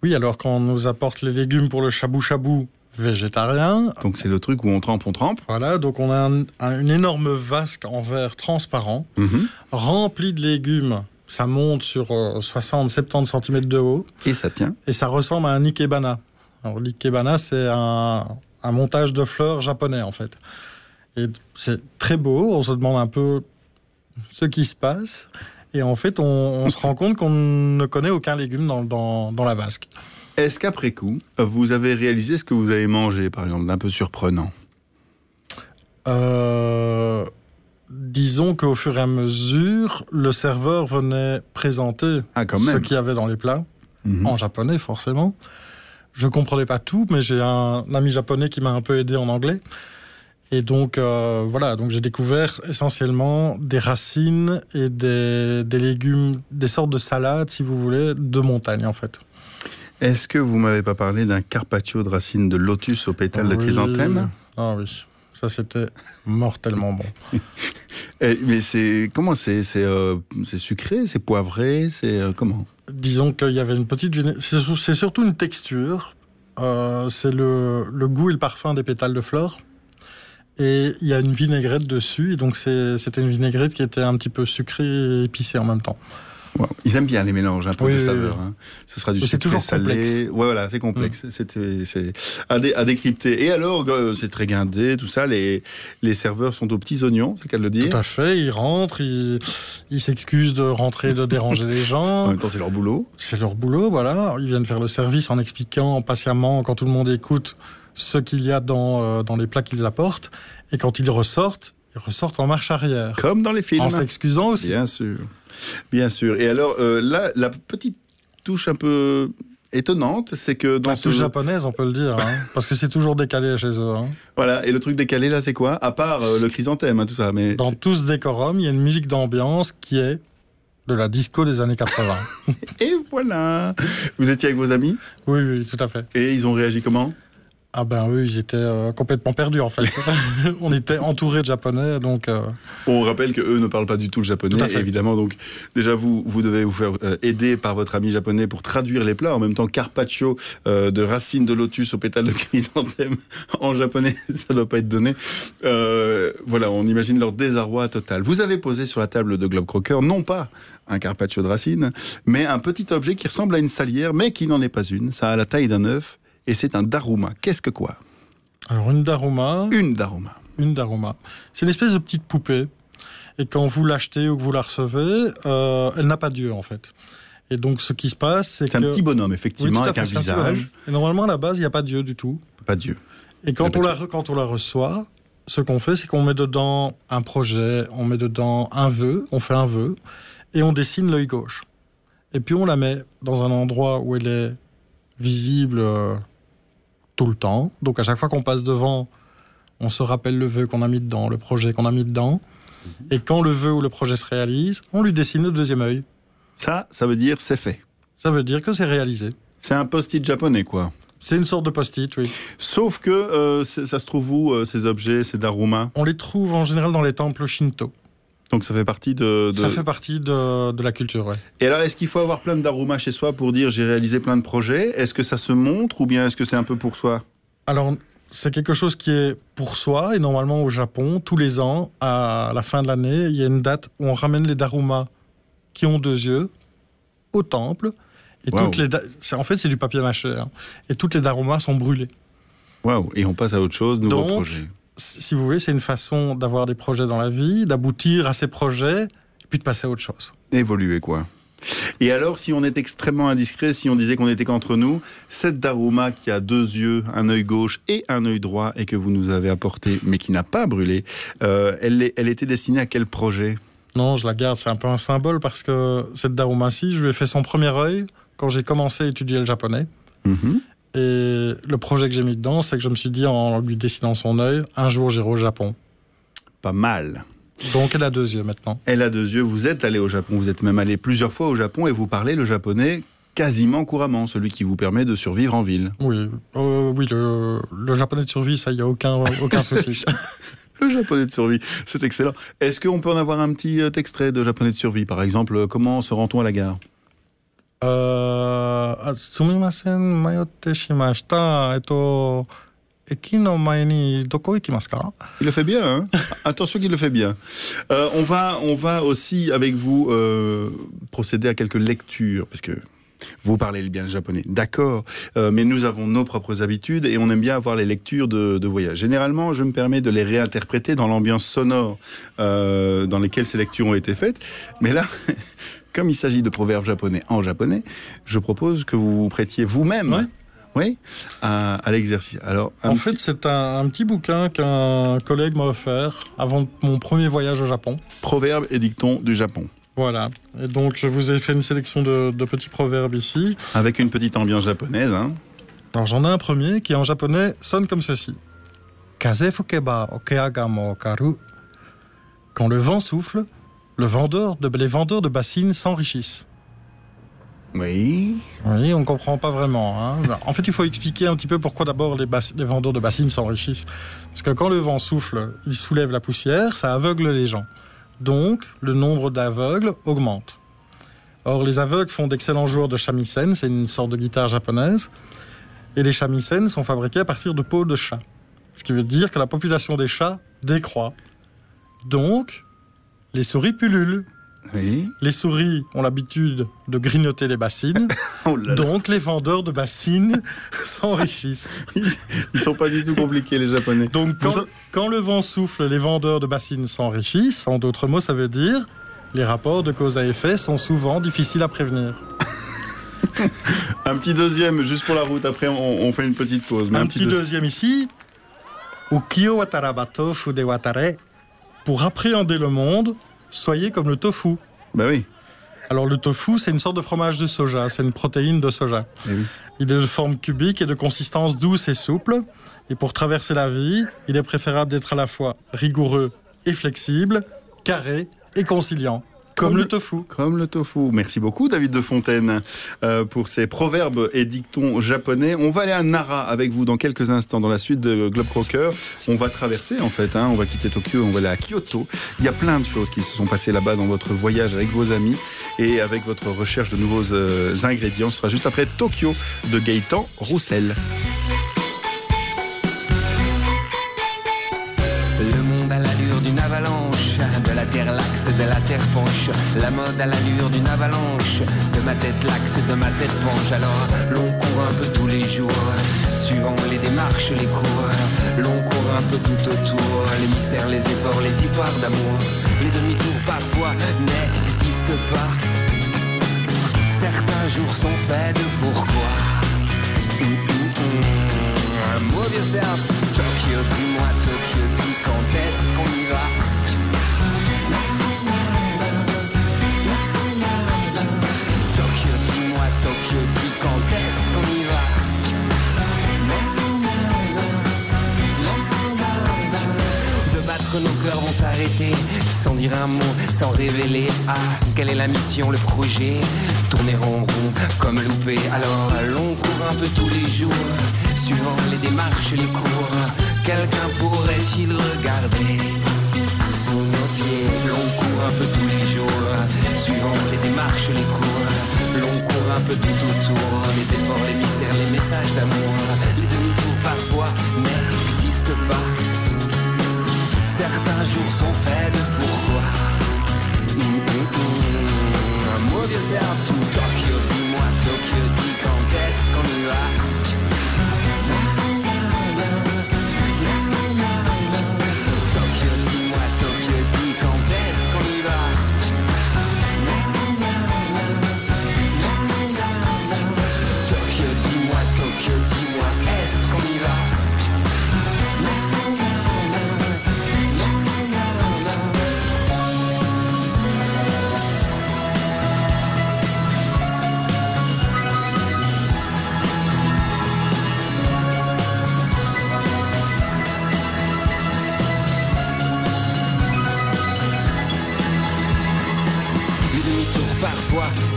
Oui, alors quand on nous apporte les légumes pour le chabou-chabou végétarien. Donc c'est le truc où on trempe, on trempe. Voilà, donc on a un- un- une énorme vasque en verre transparent, Mhm. remplie de légumes. Ça monte sur 60-70 cm de haut. Et ça tient. Et ça ressemble à un ikebana. Alors l'ikebana, c'est un, un montage de fleurs japonais en fait. Et c'est très beau, on se demande un peu ce qui se passe. Et en fait, on, on se rend compte qu'on ne connaît aucun légume dans, dans, dans la vasque. Est-ce qu'après coup, vous avez réalisé ce que vous avez mangé, par exemple, d'un peu surprenant? Euh, disons qu'au fur et à mesure, le serveur venait présenter Ah, ce qu'il y avait dans les plats, Mhm. en japonais forcément. Je comprenais pas tout, mais j'ai un ami japonais qui m'a un peu aidé en anglais. Et donc euh, voilà, donc j'ai découvert essentiellement des racines et des, des légumes, des sortes de salades, si vous voulez, de montagne en fait. Est-ce que vous m'avez pas parlé d'un carpaccio de racines de lotus aux pétales de chrysanthème? Ah oui, ça c'était mortellement bon. [laughs] Mais c'est comment c'est c'est euh, sucré, c'est poivré, c'est euh, comment? Disons qu'il y avait une petite vinaigrette. C'est sur- c'est surtout une texture. Euh, c'est le, le goût et le parfum des pétales de fleurs. Et il y a une vinaigrette dessus. Et donc c'est- c'était une vinaigrette qui était un petit peu sucrée et épicée en même temps. Wow. Ils aiment bien les mélanges un peu Oui, de oui. hein. Ce sera du sucré toujours salé. complexe. Mm. Ouais, voilà, c'est complexe. C'était c'est à, dé- à décrypter. Et alors, euh, c'est très guindé, tout ça. Les les serveurs sont aux petits oignons, c'est de le dire. Tout à fait. Ils rentrent, ils ils s'excusent de rentrer, de déranger les gens. En même temps, c'est leur boulot. C'est leur boulot, voilà. Ils viennent faire le service en expliquant patiemment, quand tout le monde écoute, ce qu'il y a dans, euh, dans les plats qu'ils apportent. Et quand ils ressortent, ils ressortent en marche arrière. Comme dans les films. En s'excusant aussi. Bien sûr. Bien sûr. Et alors, euh, là, la petite touche un peu étonnante, c'est que dans La ce... touche japonaise, on peut le dire, hein, [laughs] parce que c'est toujours décalé chez eux. hein. Voilà, et le truc décalé là, c'est quoi? À part euh, le chrysanthème, hein, tout ça. Mais Dans tout ce décorum, il y a une musique d'ambiance qui est de la disco des années 80. [laughs] Et voilà Vous étiez avec vos amis? Oui, oui, tout à fait. Et ils ont réagi comment? Ah ben oui, ils étaient euh, complètement perdus en fait. [laughs] on était entourés de japonais, donc... euh, On rappelle que eux ne parlent pas du tout le japonais, Tout évidemment. Donc, déjà, vous, vous devez vous faire euh, aider par votre ami japonais pour traduire les plats. En même temps, carpaccio euh, de racines de lotus aux pétales de chrysanthème [laughs] en japonais, [laughs] ça doit pas être donné. Euh, voilà, on imagine leur désarroi total. Vous avez posé sur la table de Globe Crocker, non pas un carpaccio de racines, mais un petit objet qui ressemble à une salière, mais qui n'en est pas une. Ça a la taille d'un œuf, et c'est un daruma. Qu'est-ce que quoi Alors une daruma... Une daruma. Une daruma. C'est une espèce de petite poupée. Et quand vous l'achetez ou que vous la recevez, euh, elle n'a pas d'yeux en fait. Et donc ce qui se passe, c'est C'est que... un petit bonhomme, effectivement, Oui, avec un c'est visage. Et normalement, à la base, il n'y a pas d'yeux du tout. Pas d'yeux. Et quand on, la, quand on la reçoit, ce qu'on fait, c'est qu'on met dedans un projet, on met dedans un vœu, on fait un vœu, et on dessine l'œil gauche. Et puis on la met dans un endroit où elle est visible euh, tout le temps. Donc à chaque fois qu'on passe devant, on se rappelle le vœu qu'on a mis dedans, le projet qu'on a mis dedans. Et quand le vœu ou le projet se réalise, on lui dessine le deuxième œil. Ça, ça veut dire c'est fait. Ça veut dire que c'est réalisé. C'est un post-it japonais, quoi. C'est une sorte de post-it, oui. Sauf que euh, ça se trouve où, euh, ces objets, ces daruma? On les trouve en général dans les temples shinto. Donc ça fait partie de... de- Ça fait partie de, de la culture, ouais. Et alors, est-ce qu'il faut avoir plein de daruma chez soi pour dire j'ai réalisé plein de projets? Est-ce que ça se montre ou bien est-ce que c'est un peu pour soi? Alors, c'est quelque chose qui est pour soi, et normalement au Japon, tous les ans, à la fin de l'année, il y a une date où on ramène les daruma qui ont deux yeux au temple. Et toutes les en fait, c'est du papier mâché. hein. et toutes les darumas sont brûlées. Waouh, et on passe à autre chose, nouveau Donc, projet. Si vous voulez, c'est une façon d'avoir des projets dans la vie, d'aboutir à ces projets, et puis de passer à autre chose. Évoluer, quoi. Et alors, si on est extrêmement indiscret, si on disait qu'on était qu'entre nous, cette Daruma qui a deux yeux, un œil gauche et un œil droit, et que vous nous avez apporté, mais qui n'a pas brûlé, euh, elle était destinée à quel projet? Non, je la garde, c'est un peu un symbole parce que cette Daruma-ci, je lui ai fait son premier œil quand j'ai commencé à étudier le japonais. Mhm. Et le projet que j'ai mis dedans, c'est que je me suis dit, en lui dessinant son œil, un jour j'irai au Japon. Pas mal. Donc elle a deux yeux maintenant. Elle a deux yeux, vous êtes allé au Japon, vous êtes même allé plusieurs fois au Japon et vous parlez le japonais quasiment couramment, celui qui vous permet de survivre en ville. Oui, euh, oui le, le japonais de survie, ça, il n'y a aucun, aucun [laughs] souci. Le japonais de survie, c'est excellent. Est-ce qu'on peut en avoir un petit euh, extrait de japonais de survie? Par exemple, comment se rend-on à la gare? Ka Il le fait bien, hein. [laughs] Attention qu'il le fait bien. Euh, on, va, on va aussi, avec vous, euh, procéder à quelques lectures, parce que vous parlez bien le japonais, d'accord, euh, mais nous avons nos propres habitudes et on aime bien avoir les lectures de, de voyage. Généralement, je me permets de les réinterpréter dans l'ambiance sonore dans lesquelles ces lectures ont été faites, mais là... [laughs] Comme il s'agit de proverbes japonais en japonais, je propose que vous vous prêtiez vous-même oui, à, à l'exercice. Alors, En petit- fait, c'est un, un petit bouquin qu'un collègue m'a offert avant mon premier voyage au Japon. Proverbes et dictons du Japon. Voilà. Et donc, je vous ai fait une sélection de, de petits proverbes ici. Avec une petite ambiance japonaise. Hein. Alors, j'en ai un premier qui, en japonais, sonne comme ceci. Kaze fukeba okeaga mo karu. Quand le vent souffle, le vendeur de, les vendeurs de bassines s'enrichissent. Oui. Oui, on comprend pas vraiment. hein. En fait, il faut expliquer un petit peu pourquoi d'abord les, vendeurs de bassines s'enrichissent. Parce que quand le vent souffle, il soulève la poussière, ça aveugle les gens. Donc, le nombre d'aveugles augmente. Or, les aveugles font d'excellents joueurs de shamisen, c'est une sorte de guitare japonaise. Et les shamisen sont fabriqués à partir de peau de chat. Ce qui veut dire que la population des chats décroît. Donc, les souris pullulent. Les souris ont l'habitude de grignoter les bassines. [laughs] Donc, les vendeurs de bassines [laughs] s'enrichissent. Ils sont pas du tout compliqués, les Japonais. Donc, quand, quand le vent souffle, les vendeurs de bassines s'enrichissent. En d'autres mots, ça veut dire les rapports de cause à effet sont souvent difficiles à prévenir. [laughs] Un petit deuxième, juste pour la route. Après, on, on fait une petite pause. mais Un petit deuxi- deuxième ici. Ukiyo watarabato fude watare. Pour appréhender le monde, soyez comme le tofu. Bah oui. Alors le tofu, c'est une sorte de fromage de soja, c'est une protéine de soja. Eh Il est de forme cubique et de consistance douce et souple. Et pour traverser la vie, il est préférable d'être à la fois rigoureux et flexible, carré et conciliant. Comme, le tofu. Comme le tofu. Merci beaucoup, David de Fontaine, euh, pour ces proverbes et dictons japonais. On va aller à Nara avec vous dans quelques instants, dans la suite de Globe Crocker. On va traverser, en fait. hein. on va quitter Tokyo, on va aller à Kyoto. Il y a plein de choses qui se sont passées là-bas dans votre voyage avec vos amis et avec votre recherche de nouveaux euh, ingrédients. Ce sera juste après Tokyo de Gaëtan Roussel. La terre laxe, de la terre penche. La mode à l'allure d'une avalanche, de ma tête laxe, de ma tête penche. Alors l'on court un peu tous les jours, suivant les démarches, les cours. L'on court un peu tout autour, les mystères, les efforts, les histoires d'amour. Les demi-tours parfois n'existent pas. Certains jours sont faits de pourquoi. Tokyo, dis-moi Tokyo, dis quand est-ce qu'on y va? Cœurs vont s'arrêter sans dire un mot, sans révéler ah quelle est la mission, le projet. Tourner en rond comme loupé. Alors l'on court un peu tous les jours, suivant les démarches, les cours. Quelqu'un pourrait-il regarder sous nos pieds? L'on court un peu tous les jours, suivant les démarches, les cours. L'on court un peu tout autour, les efforts, les mystères, les messages d'amour. Les demi-tours parfois pas. Certains jours sont faits de pourquoi. Mm, mm, mm. Un mauvais serve tout Tokyo, dis-moi Tokyo, dis quand est-ce qu'on y va.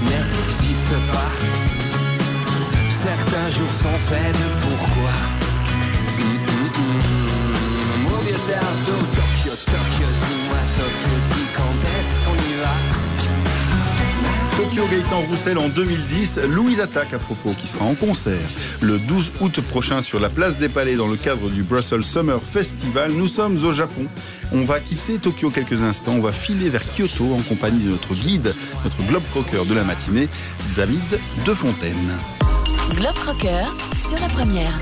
n'existe pas. Certains jours sont faits de pourquoi. Mmh, mmh, mmh. Move yourself Tokyo Gaëtan Roussel en 2010, Louise Attaque à propos, qui sera en concert le 12 août prochain sur la place des Palais dans le cadre du Brussels Summer Festival. Nous sommes au Japon. On va quitter Tokyo quelques instants. On va filer vers Kyoto en compagnie de notre guide, notre globe crocker de la matinée, David Defontaine. Globe Crocker sur la première.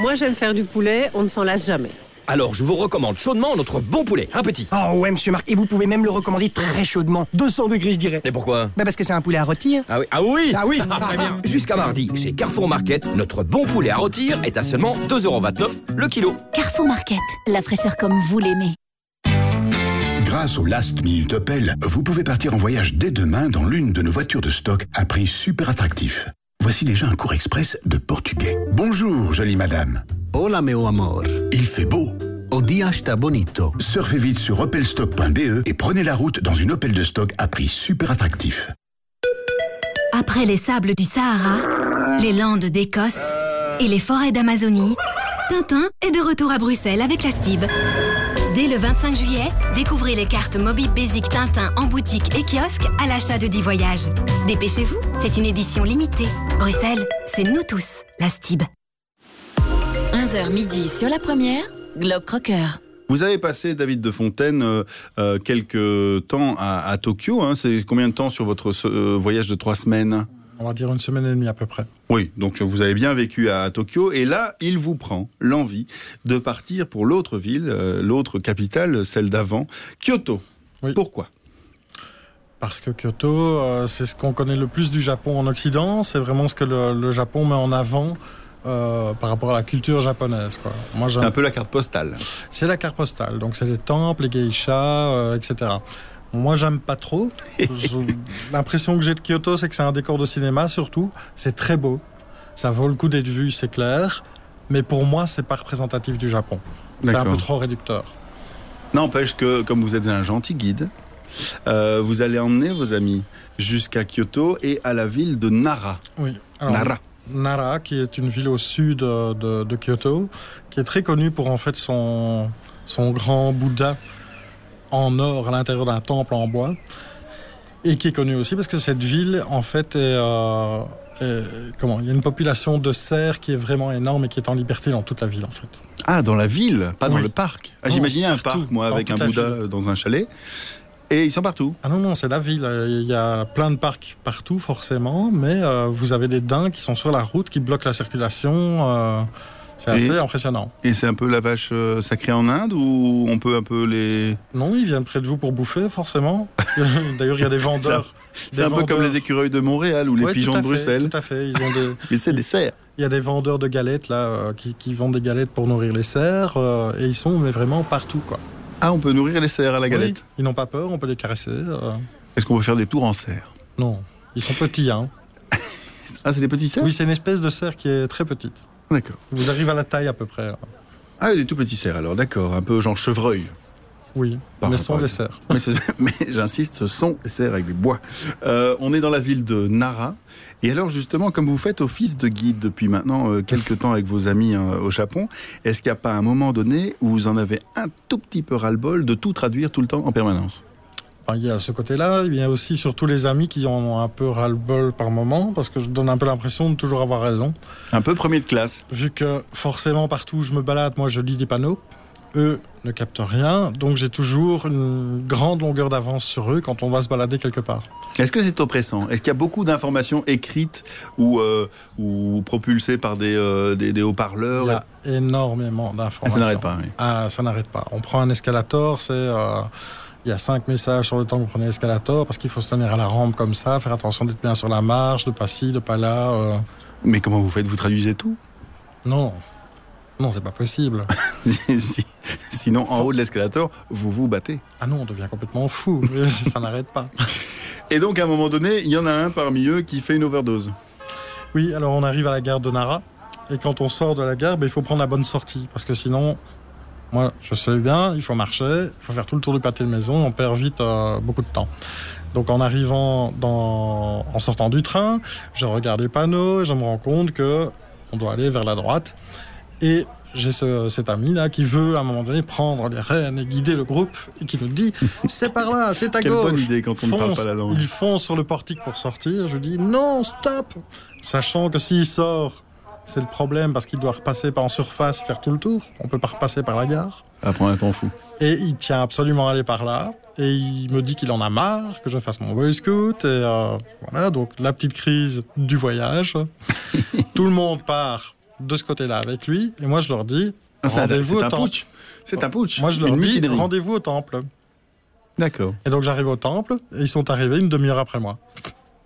Moi, j'aime faire du poulet, on ne s'en lasse jamais. Alors, je vous recommande chaudement notre bon poulet, un petit. Oh ouais, monsieur Marc, et vous pouvez même le recommander très chaudement. 200 degrés, je dirais. Et pourquoi? Bah parce que c'est un poulet à rôtir. Ah oui, ah oui Ah oui [laughs] Très bien. Jusqu'à mardi, chez Carrefour Market, notre bon poulet à rôtir est à seulement 2,29€ le kilo. Carrefour Market, la fraîcheur comme vous l'aimez. Grâce au Last Minute Opel, vous pouvez partir en voyage dès demain dans l'une de nos voitures de stock à prix super attractif. Voici déjà un cours express de portugais. Bonjour, jolie madame. Hola, meu amor. Il fait beau. O dia está bonito. Surfez vite sur opelstock.be et prenez la route dans une Opel de stock à prix super attractif. Après les sables du Sahara, les landes d'Écosse et les forêts d'Amazonie, Tintin est de retour à Bruxelles avec la STIB. Dès le 25 juillet, découvrez les cartes Mobile Basic Tintin en boutique et kiosque à l'achat de 10 voyages. Dépêchez-vous, c'est une édition limitée. Bruxelles, c'est nous tous, la STIB. 11h midi sur la première, Globe Crocker. Vous avez passé, David de Fontaine, euh, euh, quelques temps à, à Tokyo. hein. C'est combien de temps sur votre euh, voyage de trois semaines? On va dire une semaine et demie à peu près. Oui, donc vous avez bien vécu à Tokyo. Et là, il vous prend l'envie de partir pour l'autre ville, euh, l'autre capitale, celle d'avant, Kyoto. Pourquoi? Parce que Kyoto, euh, c'est ce qu'on connaît le plus du Japon en Occident. C'est vraiment ce que le, le Japon met en avant euh, par rapport à la culture japonaise. Quoi. Moi, C'est un peu la carte postale. C'est la carte postale. Donc, c'est les temples, les geishas, euh, etc. Moi, j'aime pas trop. [laughs] L'impression que j'ai de Kyoto, c'est que c'est un décor de cinéma surtout. C'est très beau. Ça vaut le coup d'être vu, c'est clair. Mais pour moi, c'est pas représentatif du Japon. C'est un peu trop réducteur. N'empêche que, comme vous êtes un gentil guide, euh, vous allez emmener vos amis jusqu'à Kyoto et à la ville de Nara. Oui. Alors, Nara. Nara, qui est une ville au sud de, de Kyoto, qui est très connue pour en fait son, son grand Bouddha en or à l'intérieur d'un temple en bois, et qui est connue aussi parce que cette ville en fait est, euh, est- comment Il y a une population de cerfs qui est vraiment énorme et qui est en liberté dans toute la ville en fait. Ah, dans la ville, pas dans le parc. Ah, J'imaginais un parc, moi, avec un Bouddha dans un chalet. Et ils sont partout. Ah non, non, c'est la ville. Il y a plein de parcs partout, forcément, mais euh, vous avez des daims qui sont sur la route, qui bloquent la circulation. euh, c'est assez Et- impressionnant. Et c'est un peu la vache euh, sacrée en Inde ou on peut un peu les. Non, ils viennent près de vous pour bouffer, forcément. [laughs] D'ailleurs, il y a des [laughs] vendeurs. C'est un peu comme les écureuils de Montréal ou les Ouais, pigeons de fait, Bruxelles. Tout à fait. Ils ont des. [laughs] Mais c'est des cerfs. Il y a des vendeurs de galettes là euh, qui, qui vendent des galettes pour nourrir les cerfs euh, et ils sont mais vraiment partout quoi. Ah, on peut nourrir les cerfs à la galette. Oui, ils n'ont pas peur, on peut les caresser. euh. Est-ce qu'on peut faire des tours en cerf Non, ils sont petits hein. Ah, c'est des petits cerfs? Oui, c'est une espèce de cerf qui est très petite. D'accord. Vous arrivez à la taille à peu près. Ah, des tout petits cerfs alors, d'accord. Un peu genre chevreuil. Oui, Par mais ce sont rapport à-. Mais, [laughs] mais j'insiste, ce sont des cerfs avec des bois. Euh, on est dans la ville de Nara. Et alors justement, comme vous faites office de guide depuis maintenant euh, quelques temps avec vos amis hein, au Japon, est-ce qu'il n'y a pas un moment donné où vous en avez un tout petit peu ras-le-bol de tout traduire tout le temps en permanence? Enfin, il y a ce côté-là, il y a aussi surtout les amis qui en ont un peu ras-le-bol par moment, parce que je donne un peu l'impression de toujours avoir raison. Un peu premier de classe. Vu que forcément partout où je me balade, moi je lis des panneaux, eux ne captent rien, donc j'ai toujours une grande longueur d'avance sur eux quand on va se balader quelque part. Est-ce que c'est oppressant? Est-ce qu'il y a beaucoup d'informations écrites ou, euh, ou propulsées par des, euh, des, des haut-parleurs? Il y a énormément d'informations. Ah, ça n'arrête pas, oui. Ah, ça n'arrête pas. On prend un escalator, c'est... euh, il y a cinq messages sur le temps que vous prenez l'escalator, parce qu'il faut se tenir à la rampe comme ça, faire attention d'être bien sur la marche, de pas ci, de pas là. euh. Mais comment vous faites? Vous traduisez tout? Non. Non, c'est pas possible. [laughs] Si- Sinon, en haut de l'escalator, vous vous battez. Ah non, on devient complètement fou. [laughs] ça n'arrête pas. Et donc, à un moment donné, il y en a un parmi eux qui fait une overdose. Oui, alors on arrive à la gare de Nara. Et quand on sort de la gare, ben, il faut prendre la bonne sortie. Parce que sinon, moi, je sais bien, il faut marcher, il faut faire tout le tour du pâté de maison, on perd vite euh, beaucoup de temps. Donc en arrivant dans, en sortant du train, je regarde les panneaux et je me rends compte que on doit aller vers la droite. Et j'ai ce- cet ami là qui veut à un moment donné prendre les rênes et guider le groupe et qui nous dit [laughs] c'est par là, c'est à Quelle gauche. bonne idée quand on ne parle pas la langue. Il fonce sur le portique pour sortir. Je dis non, stop, sachant que s'il sort, c'est le problème parce qu'il doit repasser par en surface, faire tout le tour. On peut pas repasser par la gare. Ça prend un temps fou. Et il tient absolument à aller par là. Et il me dit qu'il en a marre, que je fasse mon Boy Scout. Et euh, voilà, donc la petite crise du voyage. [laughs] Tout le monde part de ce côté-là avec lui. Et moi, je leur dis Ah, c'est un- rendez-vous c'est au un temple. C'est un putsch. Moi, je leur Une dis rendez-vous au temple. D'accord. Et donc, j'arrive au temple. Et ils sont arrivés une demi-heure après moi.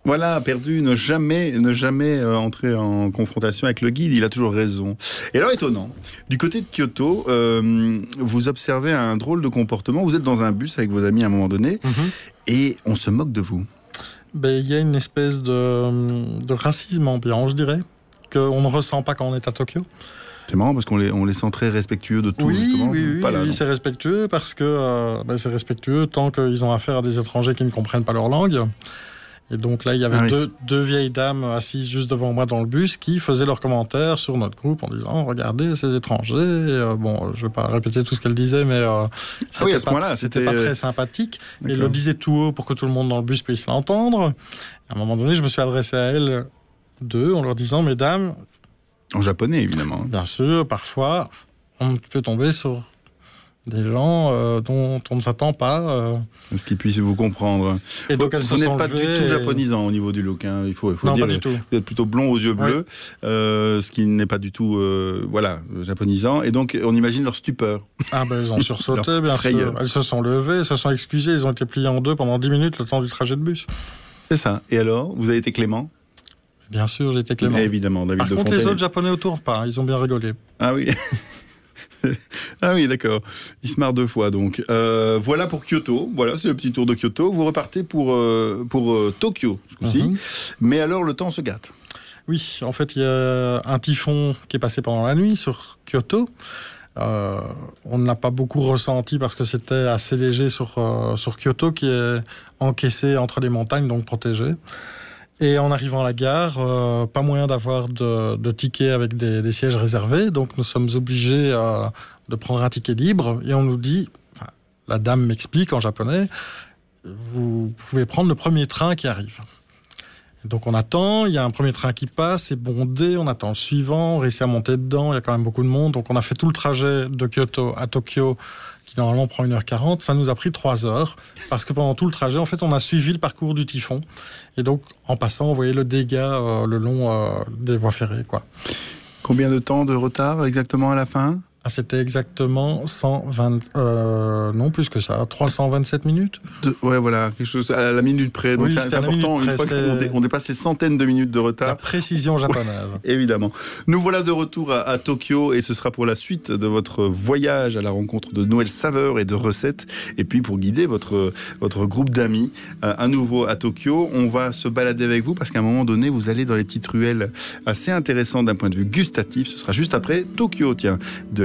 Voilà, perdu, ne jamais, ne jamais euh, entrer en confrontation avec le guide, il a toujours raison. Et alors étonnant, du côté de Kyoto, euh, vous observez un drôle de comportement. Vous êtes dans un bus avec vos amis à un moment donné, et on se moque de vous. Ben, il y a une espèce de, de racisme ambiant, je dirais, qu'on ne ressent pas quand on est à Tokyo. C'est marrant parce qu'on les, on les sent très respectueux de tout, Oui, justement. oui, Pas c'est respectueux parce que euh, ben, c'est respectueux tant qu'ils ont affaire à des étrangers qui ne comprennent pas leur langue. Et donc là, il y avait Ah oui. deux, deux vieilles dames assises juste devant moi dans le bus qui faisaient leurs commentaires sur notre groupe en disant Regardez ces étrangers. Euh, bon, je vais pas répéter tout ce qu'elles disaient, mais euh, Ah oui, à ce pas, moment-là, c'était pas très sympathique. Et le disait tout haut pour que tout le monde dans le bus puisse l'entendre. À un moment donné, je me suis adressé à elles deux en leur disant Mesdames, En japonais, évidemment. Bien sûr, parfois, on peut tomber sur des gens euh, dont on ne s'attend pas. euh. Est-ce qu'ils puissent vous comprendre Et donc, Vous n'êtes pas du tout et- japonisant au niveau du look. hein. Il faut, il faut Non, dire. pas du tout. Vous êtes plutôt blond aux yeux bleus, euh, ce qui n'est pas du tout, euh, voilà, japonisant. Et donc, on imagine leur stupeur. Ah ben, elles ont [laughs] sursauté, bien frayeur. sûr. Elles se sont levées, se sont excusées, ils ont été pliés en deux pendant 10 minutes le temps du trajet de bus. C'est ça. Et alors, vous avez été clément? Bien sûr, j'ai été clément. Évidemment, David Par de contre, les autres japonais autour, pas. Ils ont bien rigolé. Ah oui. [laughs] [laughs] ah oui, d'accord. Il se marre deux fois, donc. Euh, voilà pour Kyoto. Voilà, c'est le petit tour de Kyoto. Vous repartez pour, euh, pour euh, Tokyo, ce coup-ci. Mhm. Mais alors, le temps se gâte. Oui, en fait, il y a un typhon qui est passé pendant la nuit sur Kyoto. Euh, on ne l'a pas beaucoup ressenti parce que c'était assez léger sur, euh, sur Kyoto, qui est encaissé entre les montagnes, donc protégé. Et en arrivant à la gare, euh, pas moyen d'avoir de, de ticket avec des, des sièges réservés, donc nous sommes obligés euh, de prendre un ticket libre. Et on nous dit, la dame m'explique en japonais, vous pouvez prendre le premier train qui arrive. Donc on attend, il y a un premier train qui passe, c'est bondé, on attend le suivant, on réussit à monter dedans, il y a quand même beaucoup de monde. Donc on a fait tout le trajet de Kyoto à Tokyo, qui normalement prend 1h40, ça nous a pris 3 heures, parce que pendant tout le trajet, en fait, on a suivi le parcours du typhon. Et donc en passant, on voyait le dégât euh, le long euh, des voies ferrées. Quoi. Combien de temps de retard exactement à la fin? C'était exactement 120, euh, non plus que ça, 327 minutes. De- ouais, voilà, quelque chose à la minute près. Donc Oui, c'est important, une près, fois qu'on dé- on dépasse ces centaines de minutes de retard. La précision japonaise. Évidemment. Nous voilà de retour à, à Tokyo et ce sera pour la suite de votre voyage à la rencontre de nouvelles saveurs et de recettes. Et puis pour guider votre, votre groupe d'amis euh, à nouveau à Tokyo, on va se balader avec vous parce qu'à un moment donné, vous allez dans les petites ruelles assez intéressantes d'un point de vue gustatif. Ce sera juste après Tokyo, tiens, de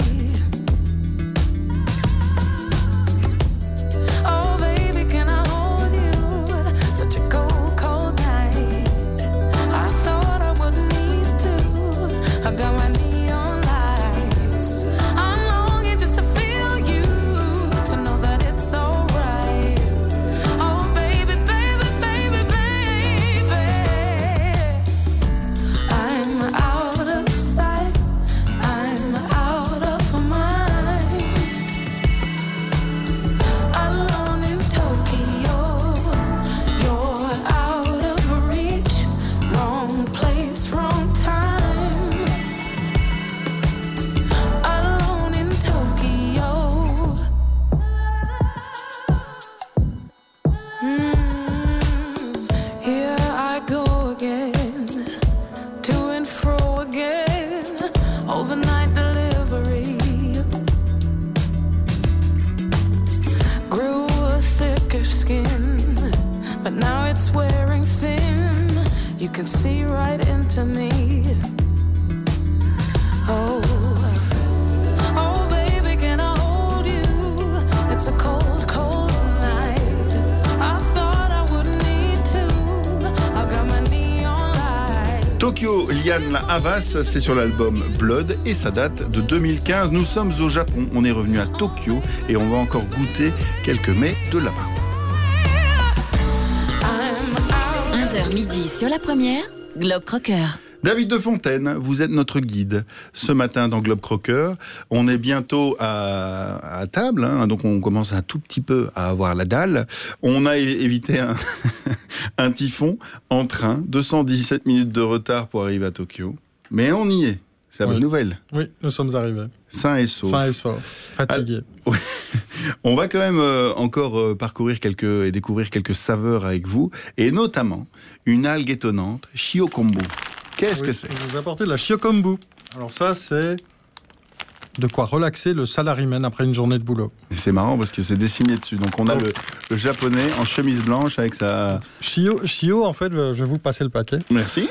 Liane Havas, c'est sur l'album Blood et ça date de 2015. Nous sommes au Japon, on est revenu à Tokyo et on va encore goûter quelques mets de là-bas. 11h midi sur la première, Globe Crocker. David de Fontaine, vous êtes notre guide ce matin dans Globe Crocker. On est bientôt à, à table, hein, donc on commence un tout petit peu à avoir la dalle. On a évité un, [laughs] un typhon en train, 217 minutes de retard pour arriver à Tokyo. Mais on y est, c'est la bonne Oui. nouvelle. Oui, nous sommes arrivés. Sain et sauf. Sain et sauf. Fatigué. [laughs] Oui. On va quand même euh, encore euh, parcourir quelques et découvrir quelques saveurs avec vous, et notamment une algue étonnante, shiokombo. Qu'est-ce Oui, que c'est Je vous ai apporté de la shiokombu. Alors ça, c'est de quoi relaxer le salaryman après une journée de boulot. C'est marrant parce que c'est dessiné dessus. Donc on a le, le japonais en chemise blanche avec sa. Shio, shio, en fait, je vais vous passer le paquet. Merci.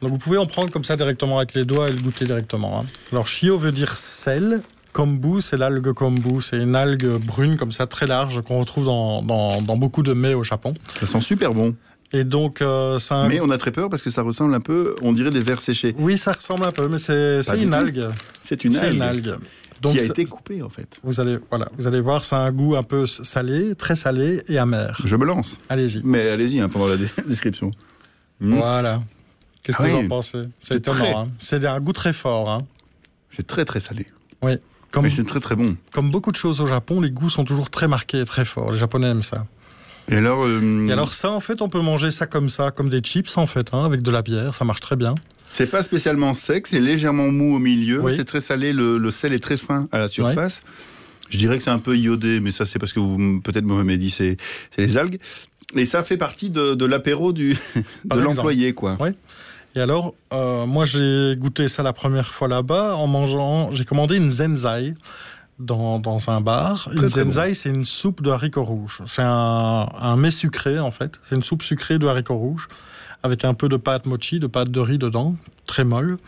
Donc vous pouvez en prendre comme ça directement avec les doigts et le goûter directement. hein. Alors shio veut dire sel. Kombu, c'est l'algue kombu. C'est une algue brune comme ça, très large, qu'on retrouve dans, dans, dans beaucoup de mets au Japon. Ça sent super bon. Et donc, euh, c'est un... Mais on a très peur parce que ça ressemble un peu, on dirait des vers séchés. Oui, ça ressemble un peu, mais c'est une algue. C'est une algue. algue. qui a ça- été coupée en fait. Vous allez, voilà, vous allez voir, c'est un goût un peu salé, très salé et amer. Je me lance. Allez-y. Mais allez-y hein, pendant la [laughs] description. Mm. Voilà. Qu'est-ce Ah que vous oui. en pensez? C'est C'est étonnant. très- hein. C'est un goût très fort. hein. C'est très très salé. Oui. Comme, Mais c'est très très bon. comme beaucoup de choses au Japon, les goûts sont toujours très marqués et très forts. Les Japonais aiment ça. Et alors, euh, Et alors ça, en fait, on peut manger ça comme ça, comme des chips, en fait, hein, avec de la bière. Ça marche très bien. c'est pas spécialement sec, c'est légèrement mou au milieu, Oui. c'est très salé, le, le sel est très fin à la surface. Je dirais que c'est un peu iodé, mais ça c'est parce que vous peut-être vous m'avez dit c'est les algues. Et ça fait partie de, de l'apéro [laughs] de l'employé quoi. Oui. Et alors, euh, moi, j'ai goûté ça la première fois là-bas en mangeant. J'ai commandé une zenzai dans, dans un bar. Très, une bon. zenzai, c'est une soupe de haricots rouges. C'est un, un mets sucré, en fait. C'est une soupe sucrée de haricots rouges avec un peu de pâte mochi, de pâte de riz dedans, très molle.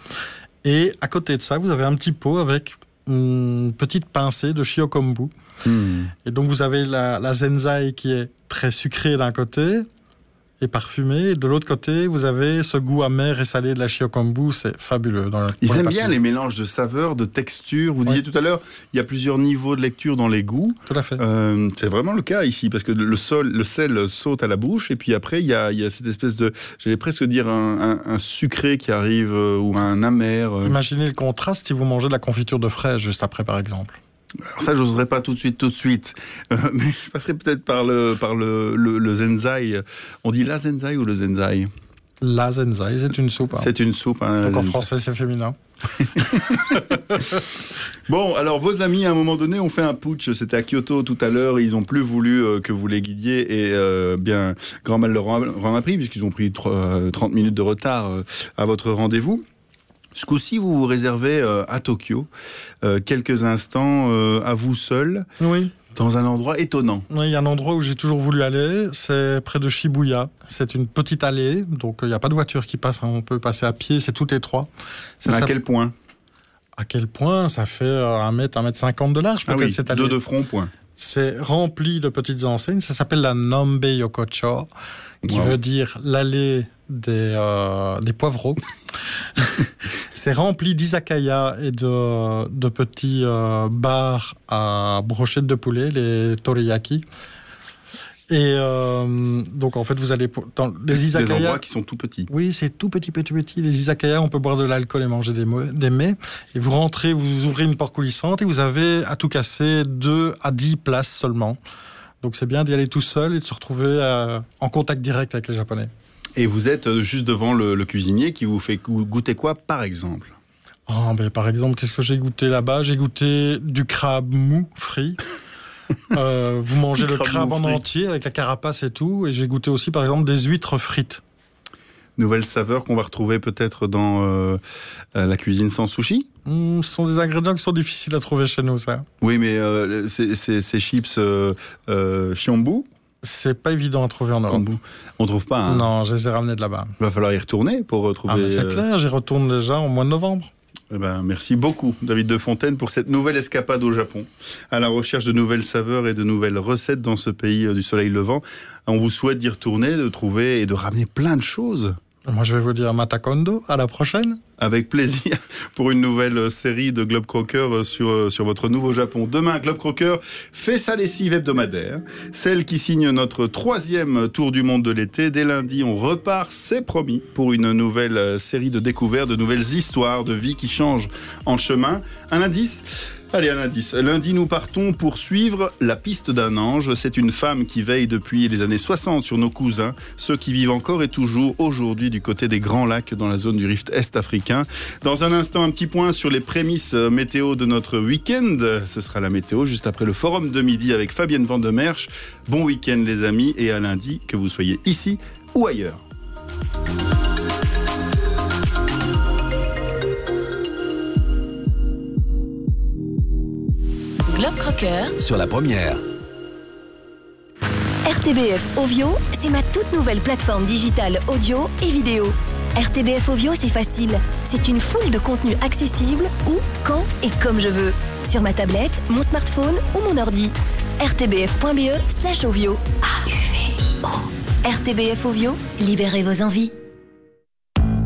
Et à côté de ça, vous avez un petit pot avec une petite pincée de shiokombu. Hmm. Et donc vous avez la, la zenzai qui est très sucrée d'un côté et parfumée. Et de l'autre côté, vous avez ce goût amer et salé de la shiokombu. C'est fabuleux. Dans le- Ils aiment bien les mélanges de saveurs, de textures. Vous disiez tout à l'heure, il y a plusieurs niveaux de lecture dans les goûts. Tout à fait. Euh, c'est vraiment le cas ici, parce que le, sol, le sel saute à la bouche, et puis après, il y a, il y a cette espèce de, j'allais presque dire, un, un- un sucré qui arrive, euh, ou un amer. euh. Imaginez le contraste si vous mangez de la confiture de fraises juste après, par exemple. Alors ça, j'oserais pas tout de suite, tout de suite. Euh, mais je passerai peut-être par le, par le, le, le zenzai. On dit la zenzai ou le zenzai? La zenzai, c'est une soupe. hein. C'est une soupe. hein, Donc en zenzai. français, c'est féminin. [laughs] Bon, alors vos amis, à un moment donné, ont fait un putsch. C'était à Kyoto tout à l'heure. Ils ont plus voulu euh, que vous les guidiez et euh, bien, grand mal leur en a pris puisqu'ils ont pris tro- euh, 30 minutes de retard à votre rendez-vous. Ce coup-ci, vous vous réservez euh, à Tokyo euh, quelques instants euh, à vous seul, Oui. dans un endroit étonnant. Oui, Il y a un endroit où j'ai toujours voulu aller, c'est près de Shibuya. C'est une petite allée, donc il n'y a pas de voiture qui passe, hein, on peut passer à pied, c'est tout étroit. Ça à quel point? À quel point? Ça fait euh, un mètre, un mètre cinquante de large Ah peut-être oui, cette allée. deux de front, point. C'est rempli de petites enseignes. Ça s'appelle la Nombe Yokocho, qui Wow. veut dire l'allée des, euh, des poivreaux. [laughs] c'est rempli d'izakaya et de, de petits euh, bars à brochettes de poulet, les toriyaki. Et euh, donc en fait, vous allez dans les Des izakaya. endroits qui sont tout petits. Oui, c'est tout petit, petit, petit. Les izakaya, on peut boire de l'alcool et manger des, des mets. Et vous rentrez, vous ouvrez une porte coulissante et vous avez à tout casser 2 à 10 places seulement. Donc c'est bien d'y aller tout seul et de se retrouver euh, en contact direct avec les Japonais. Et vous êtes euh, juste devant le, le cuisinier qui vous fait go- goûter quoi, par exemple? Ah, ben, par exemple, qu'est-ce que j'ai goûté là-bas? J'ai goûté du crabe mou frit. [laughs] Euh, vous mangez le crabe en frit. entier avec la carapace et tout. Et j'ai goûté aussi, par exemple, des huîtres frites. Nouvelle saveur qu'on va retrouver peut-être dans euh, la cuisine sans sushi? Hum, ce sont des ingrédients qui sont difficiles à trouver chez nous, ça. Oui, mais euh, c'est- ces chips euh, C'est pas évident à trouver en Europe. On trouve pas. hein Non, je les ai ramenés de là-bas. Il va falloir y retourner pour retrouver. Ah, c'est euh, clair, j'y retourne déjà au mois de novembre. Eh ben, merci beaucoup, David de Fontaine, pour cette nouvelle escapade au Japon, à la recherche de nouvelles saveurs et de nouvelles recettes dans ce pays euh, du soleil levant. On vous souhaite d'y retourner, de trouver et de ramener plein de choses. Moi, je vais vous dire Matakondo. À la prochaine. Avec plaisir pour une nouvelle série de Globe Crocker sur, sur votre nouveau Japon. Demain, Globe Crocker fait sa lessive hebdomadaire, celle qui signe notre troisième tour du monde de l'été. Dès lundi, on repart, c'est promis, pour une nouvelle série de découvertes, de nouvelles histoires de vie qui changent en chemin. Un indice Allez, un indice. Lundi, nous partons pour suivre la piste d'un ange. C'est une femme qui veille depuis les années 60 sur nos cousins, ceux qui vivent encore et toujours aujourd'hui du côté des Grands Lacs dans la zone du rift est africain. Dans un instant, un petit point sur les prémices euh, météo de notre week-end. Ce sera la météo juste après le forum de midi avec Fabienne Vandemerche. Bon week-end les amis et à lundi, que vous soyez ici ou ailleurs. Globe Crocker Sur la première. RTBF Ovio, c'est ma toute nouvelle plateforme digitale audio et vidéo. RTBF Ovio, c'est facile. C'est une foule de contenus accessibles où, quand et comme je veux. Sur ma tablette, mon smartphone ou mon ordi. rtbf.be slash ovio. A-U-V-I-O. RTBF Ovio, libérez vos envies.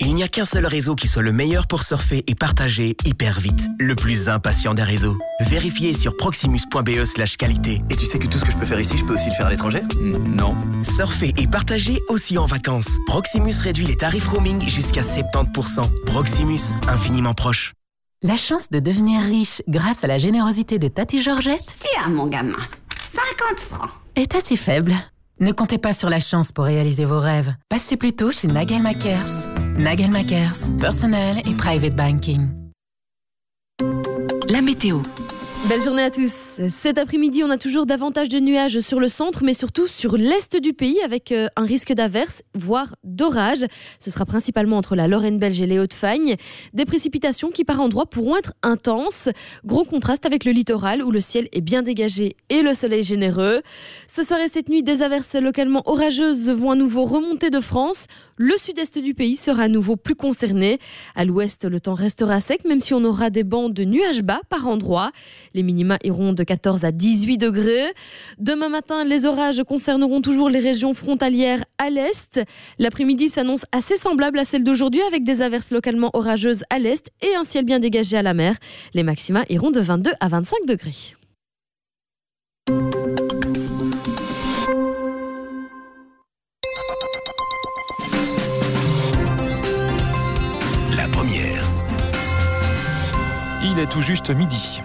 Il n'y a qu'un seul réseau qui soit le meilleur pour surfer et partager hyper vite. Le plus impatient des réseaux. Vérifiez sur proximus.be slash qualité. Et tu sais que tout ce que je peux faire ici, je peux aussi le faire à l'étranger? Non. Surfer et partager aussi en vacances. Proximus réduit les tarifs roaming jusqu'à 70%. Proximus, infiniment proche. La chance de devenir riche grâce à la générosité de Tati Georgette? Tiens, mon gamin, 50 francs. est assez faible. Ne comptez pas sur la chance pour réaliser vos rêves. Passez plutôt chez Nagel Makers. Nagel Makers, personnel et private banking. La météo. Belle journée à tous. Cet après-midi, on a toujours davantage de nuages sur le centre, mais surtout sur l'est du pays, avec euh, un risque d'averse, voire d'orage. Ce sera principalement entre la Lorraine belge et les Hauts-de-Fagne. Des précipitations qui, par endroits, pourront être intenses. Gros contraste avec le littoral, où le ciel est bien dégagé et le soleil généreux. Ce soir et cette nuit, des averses localement orageuses vont à nouveau remonter de France. Le sud-est du pays sera à nouveau plus concerné. À l'ouest, le temps restera sec, même si on aura des bancs de nuages bas par endroits. Les minima iront de 14 à 18 degrés. Demain matin, les orages concerneront toujours les régions frontalières à l'est. L'après-midi s'annonce assez semblable à celle d'aujourd'hui avec des averses localement orageuses à l'est et un ciel bien dégagé à la mer. Les maxima iront de 22 à 25 degrés. Tout juste midi.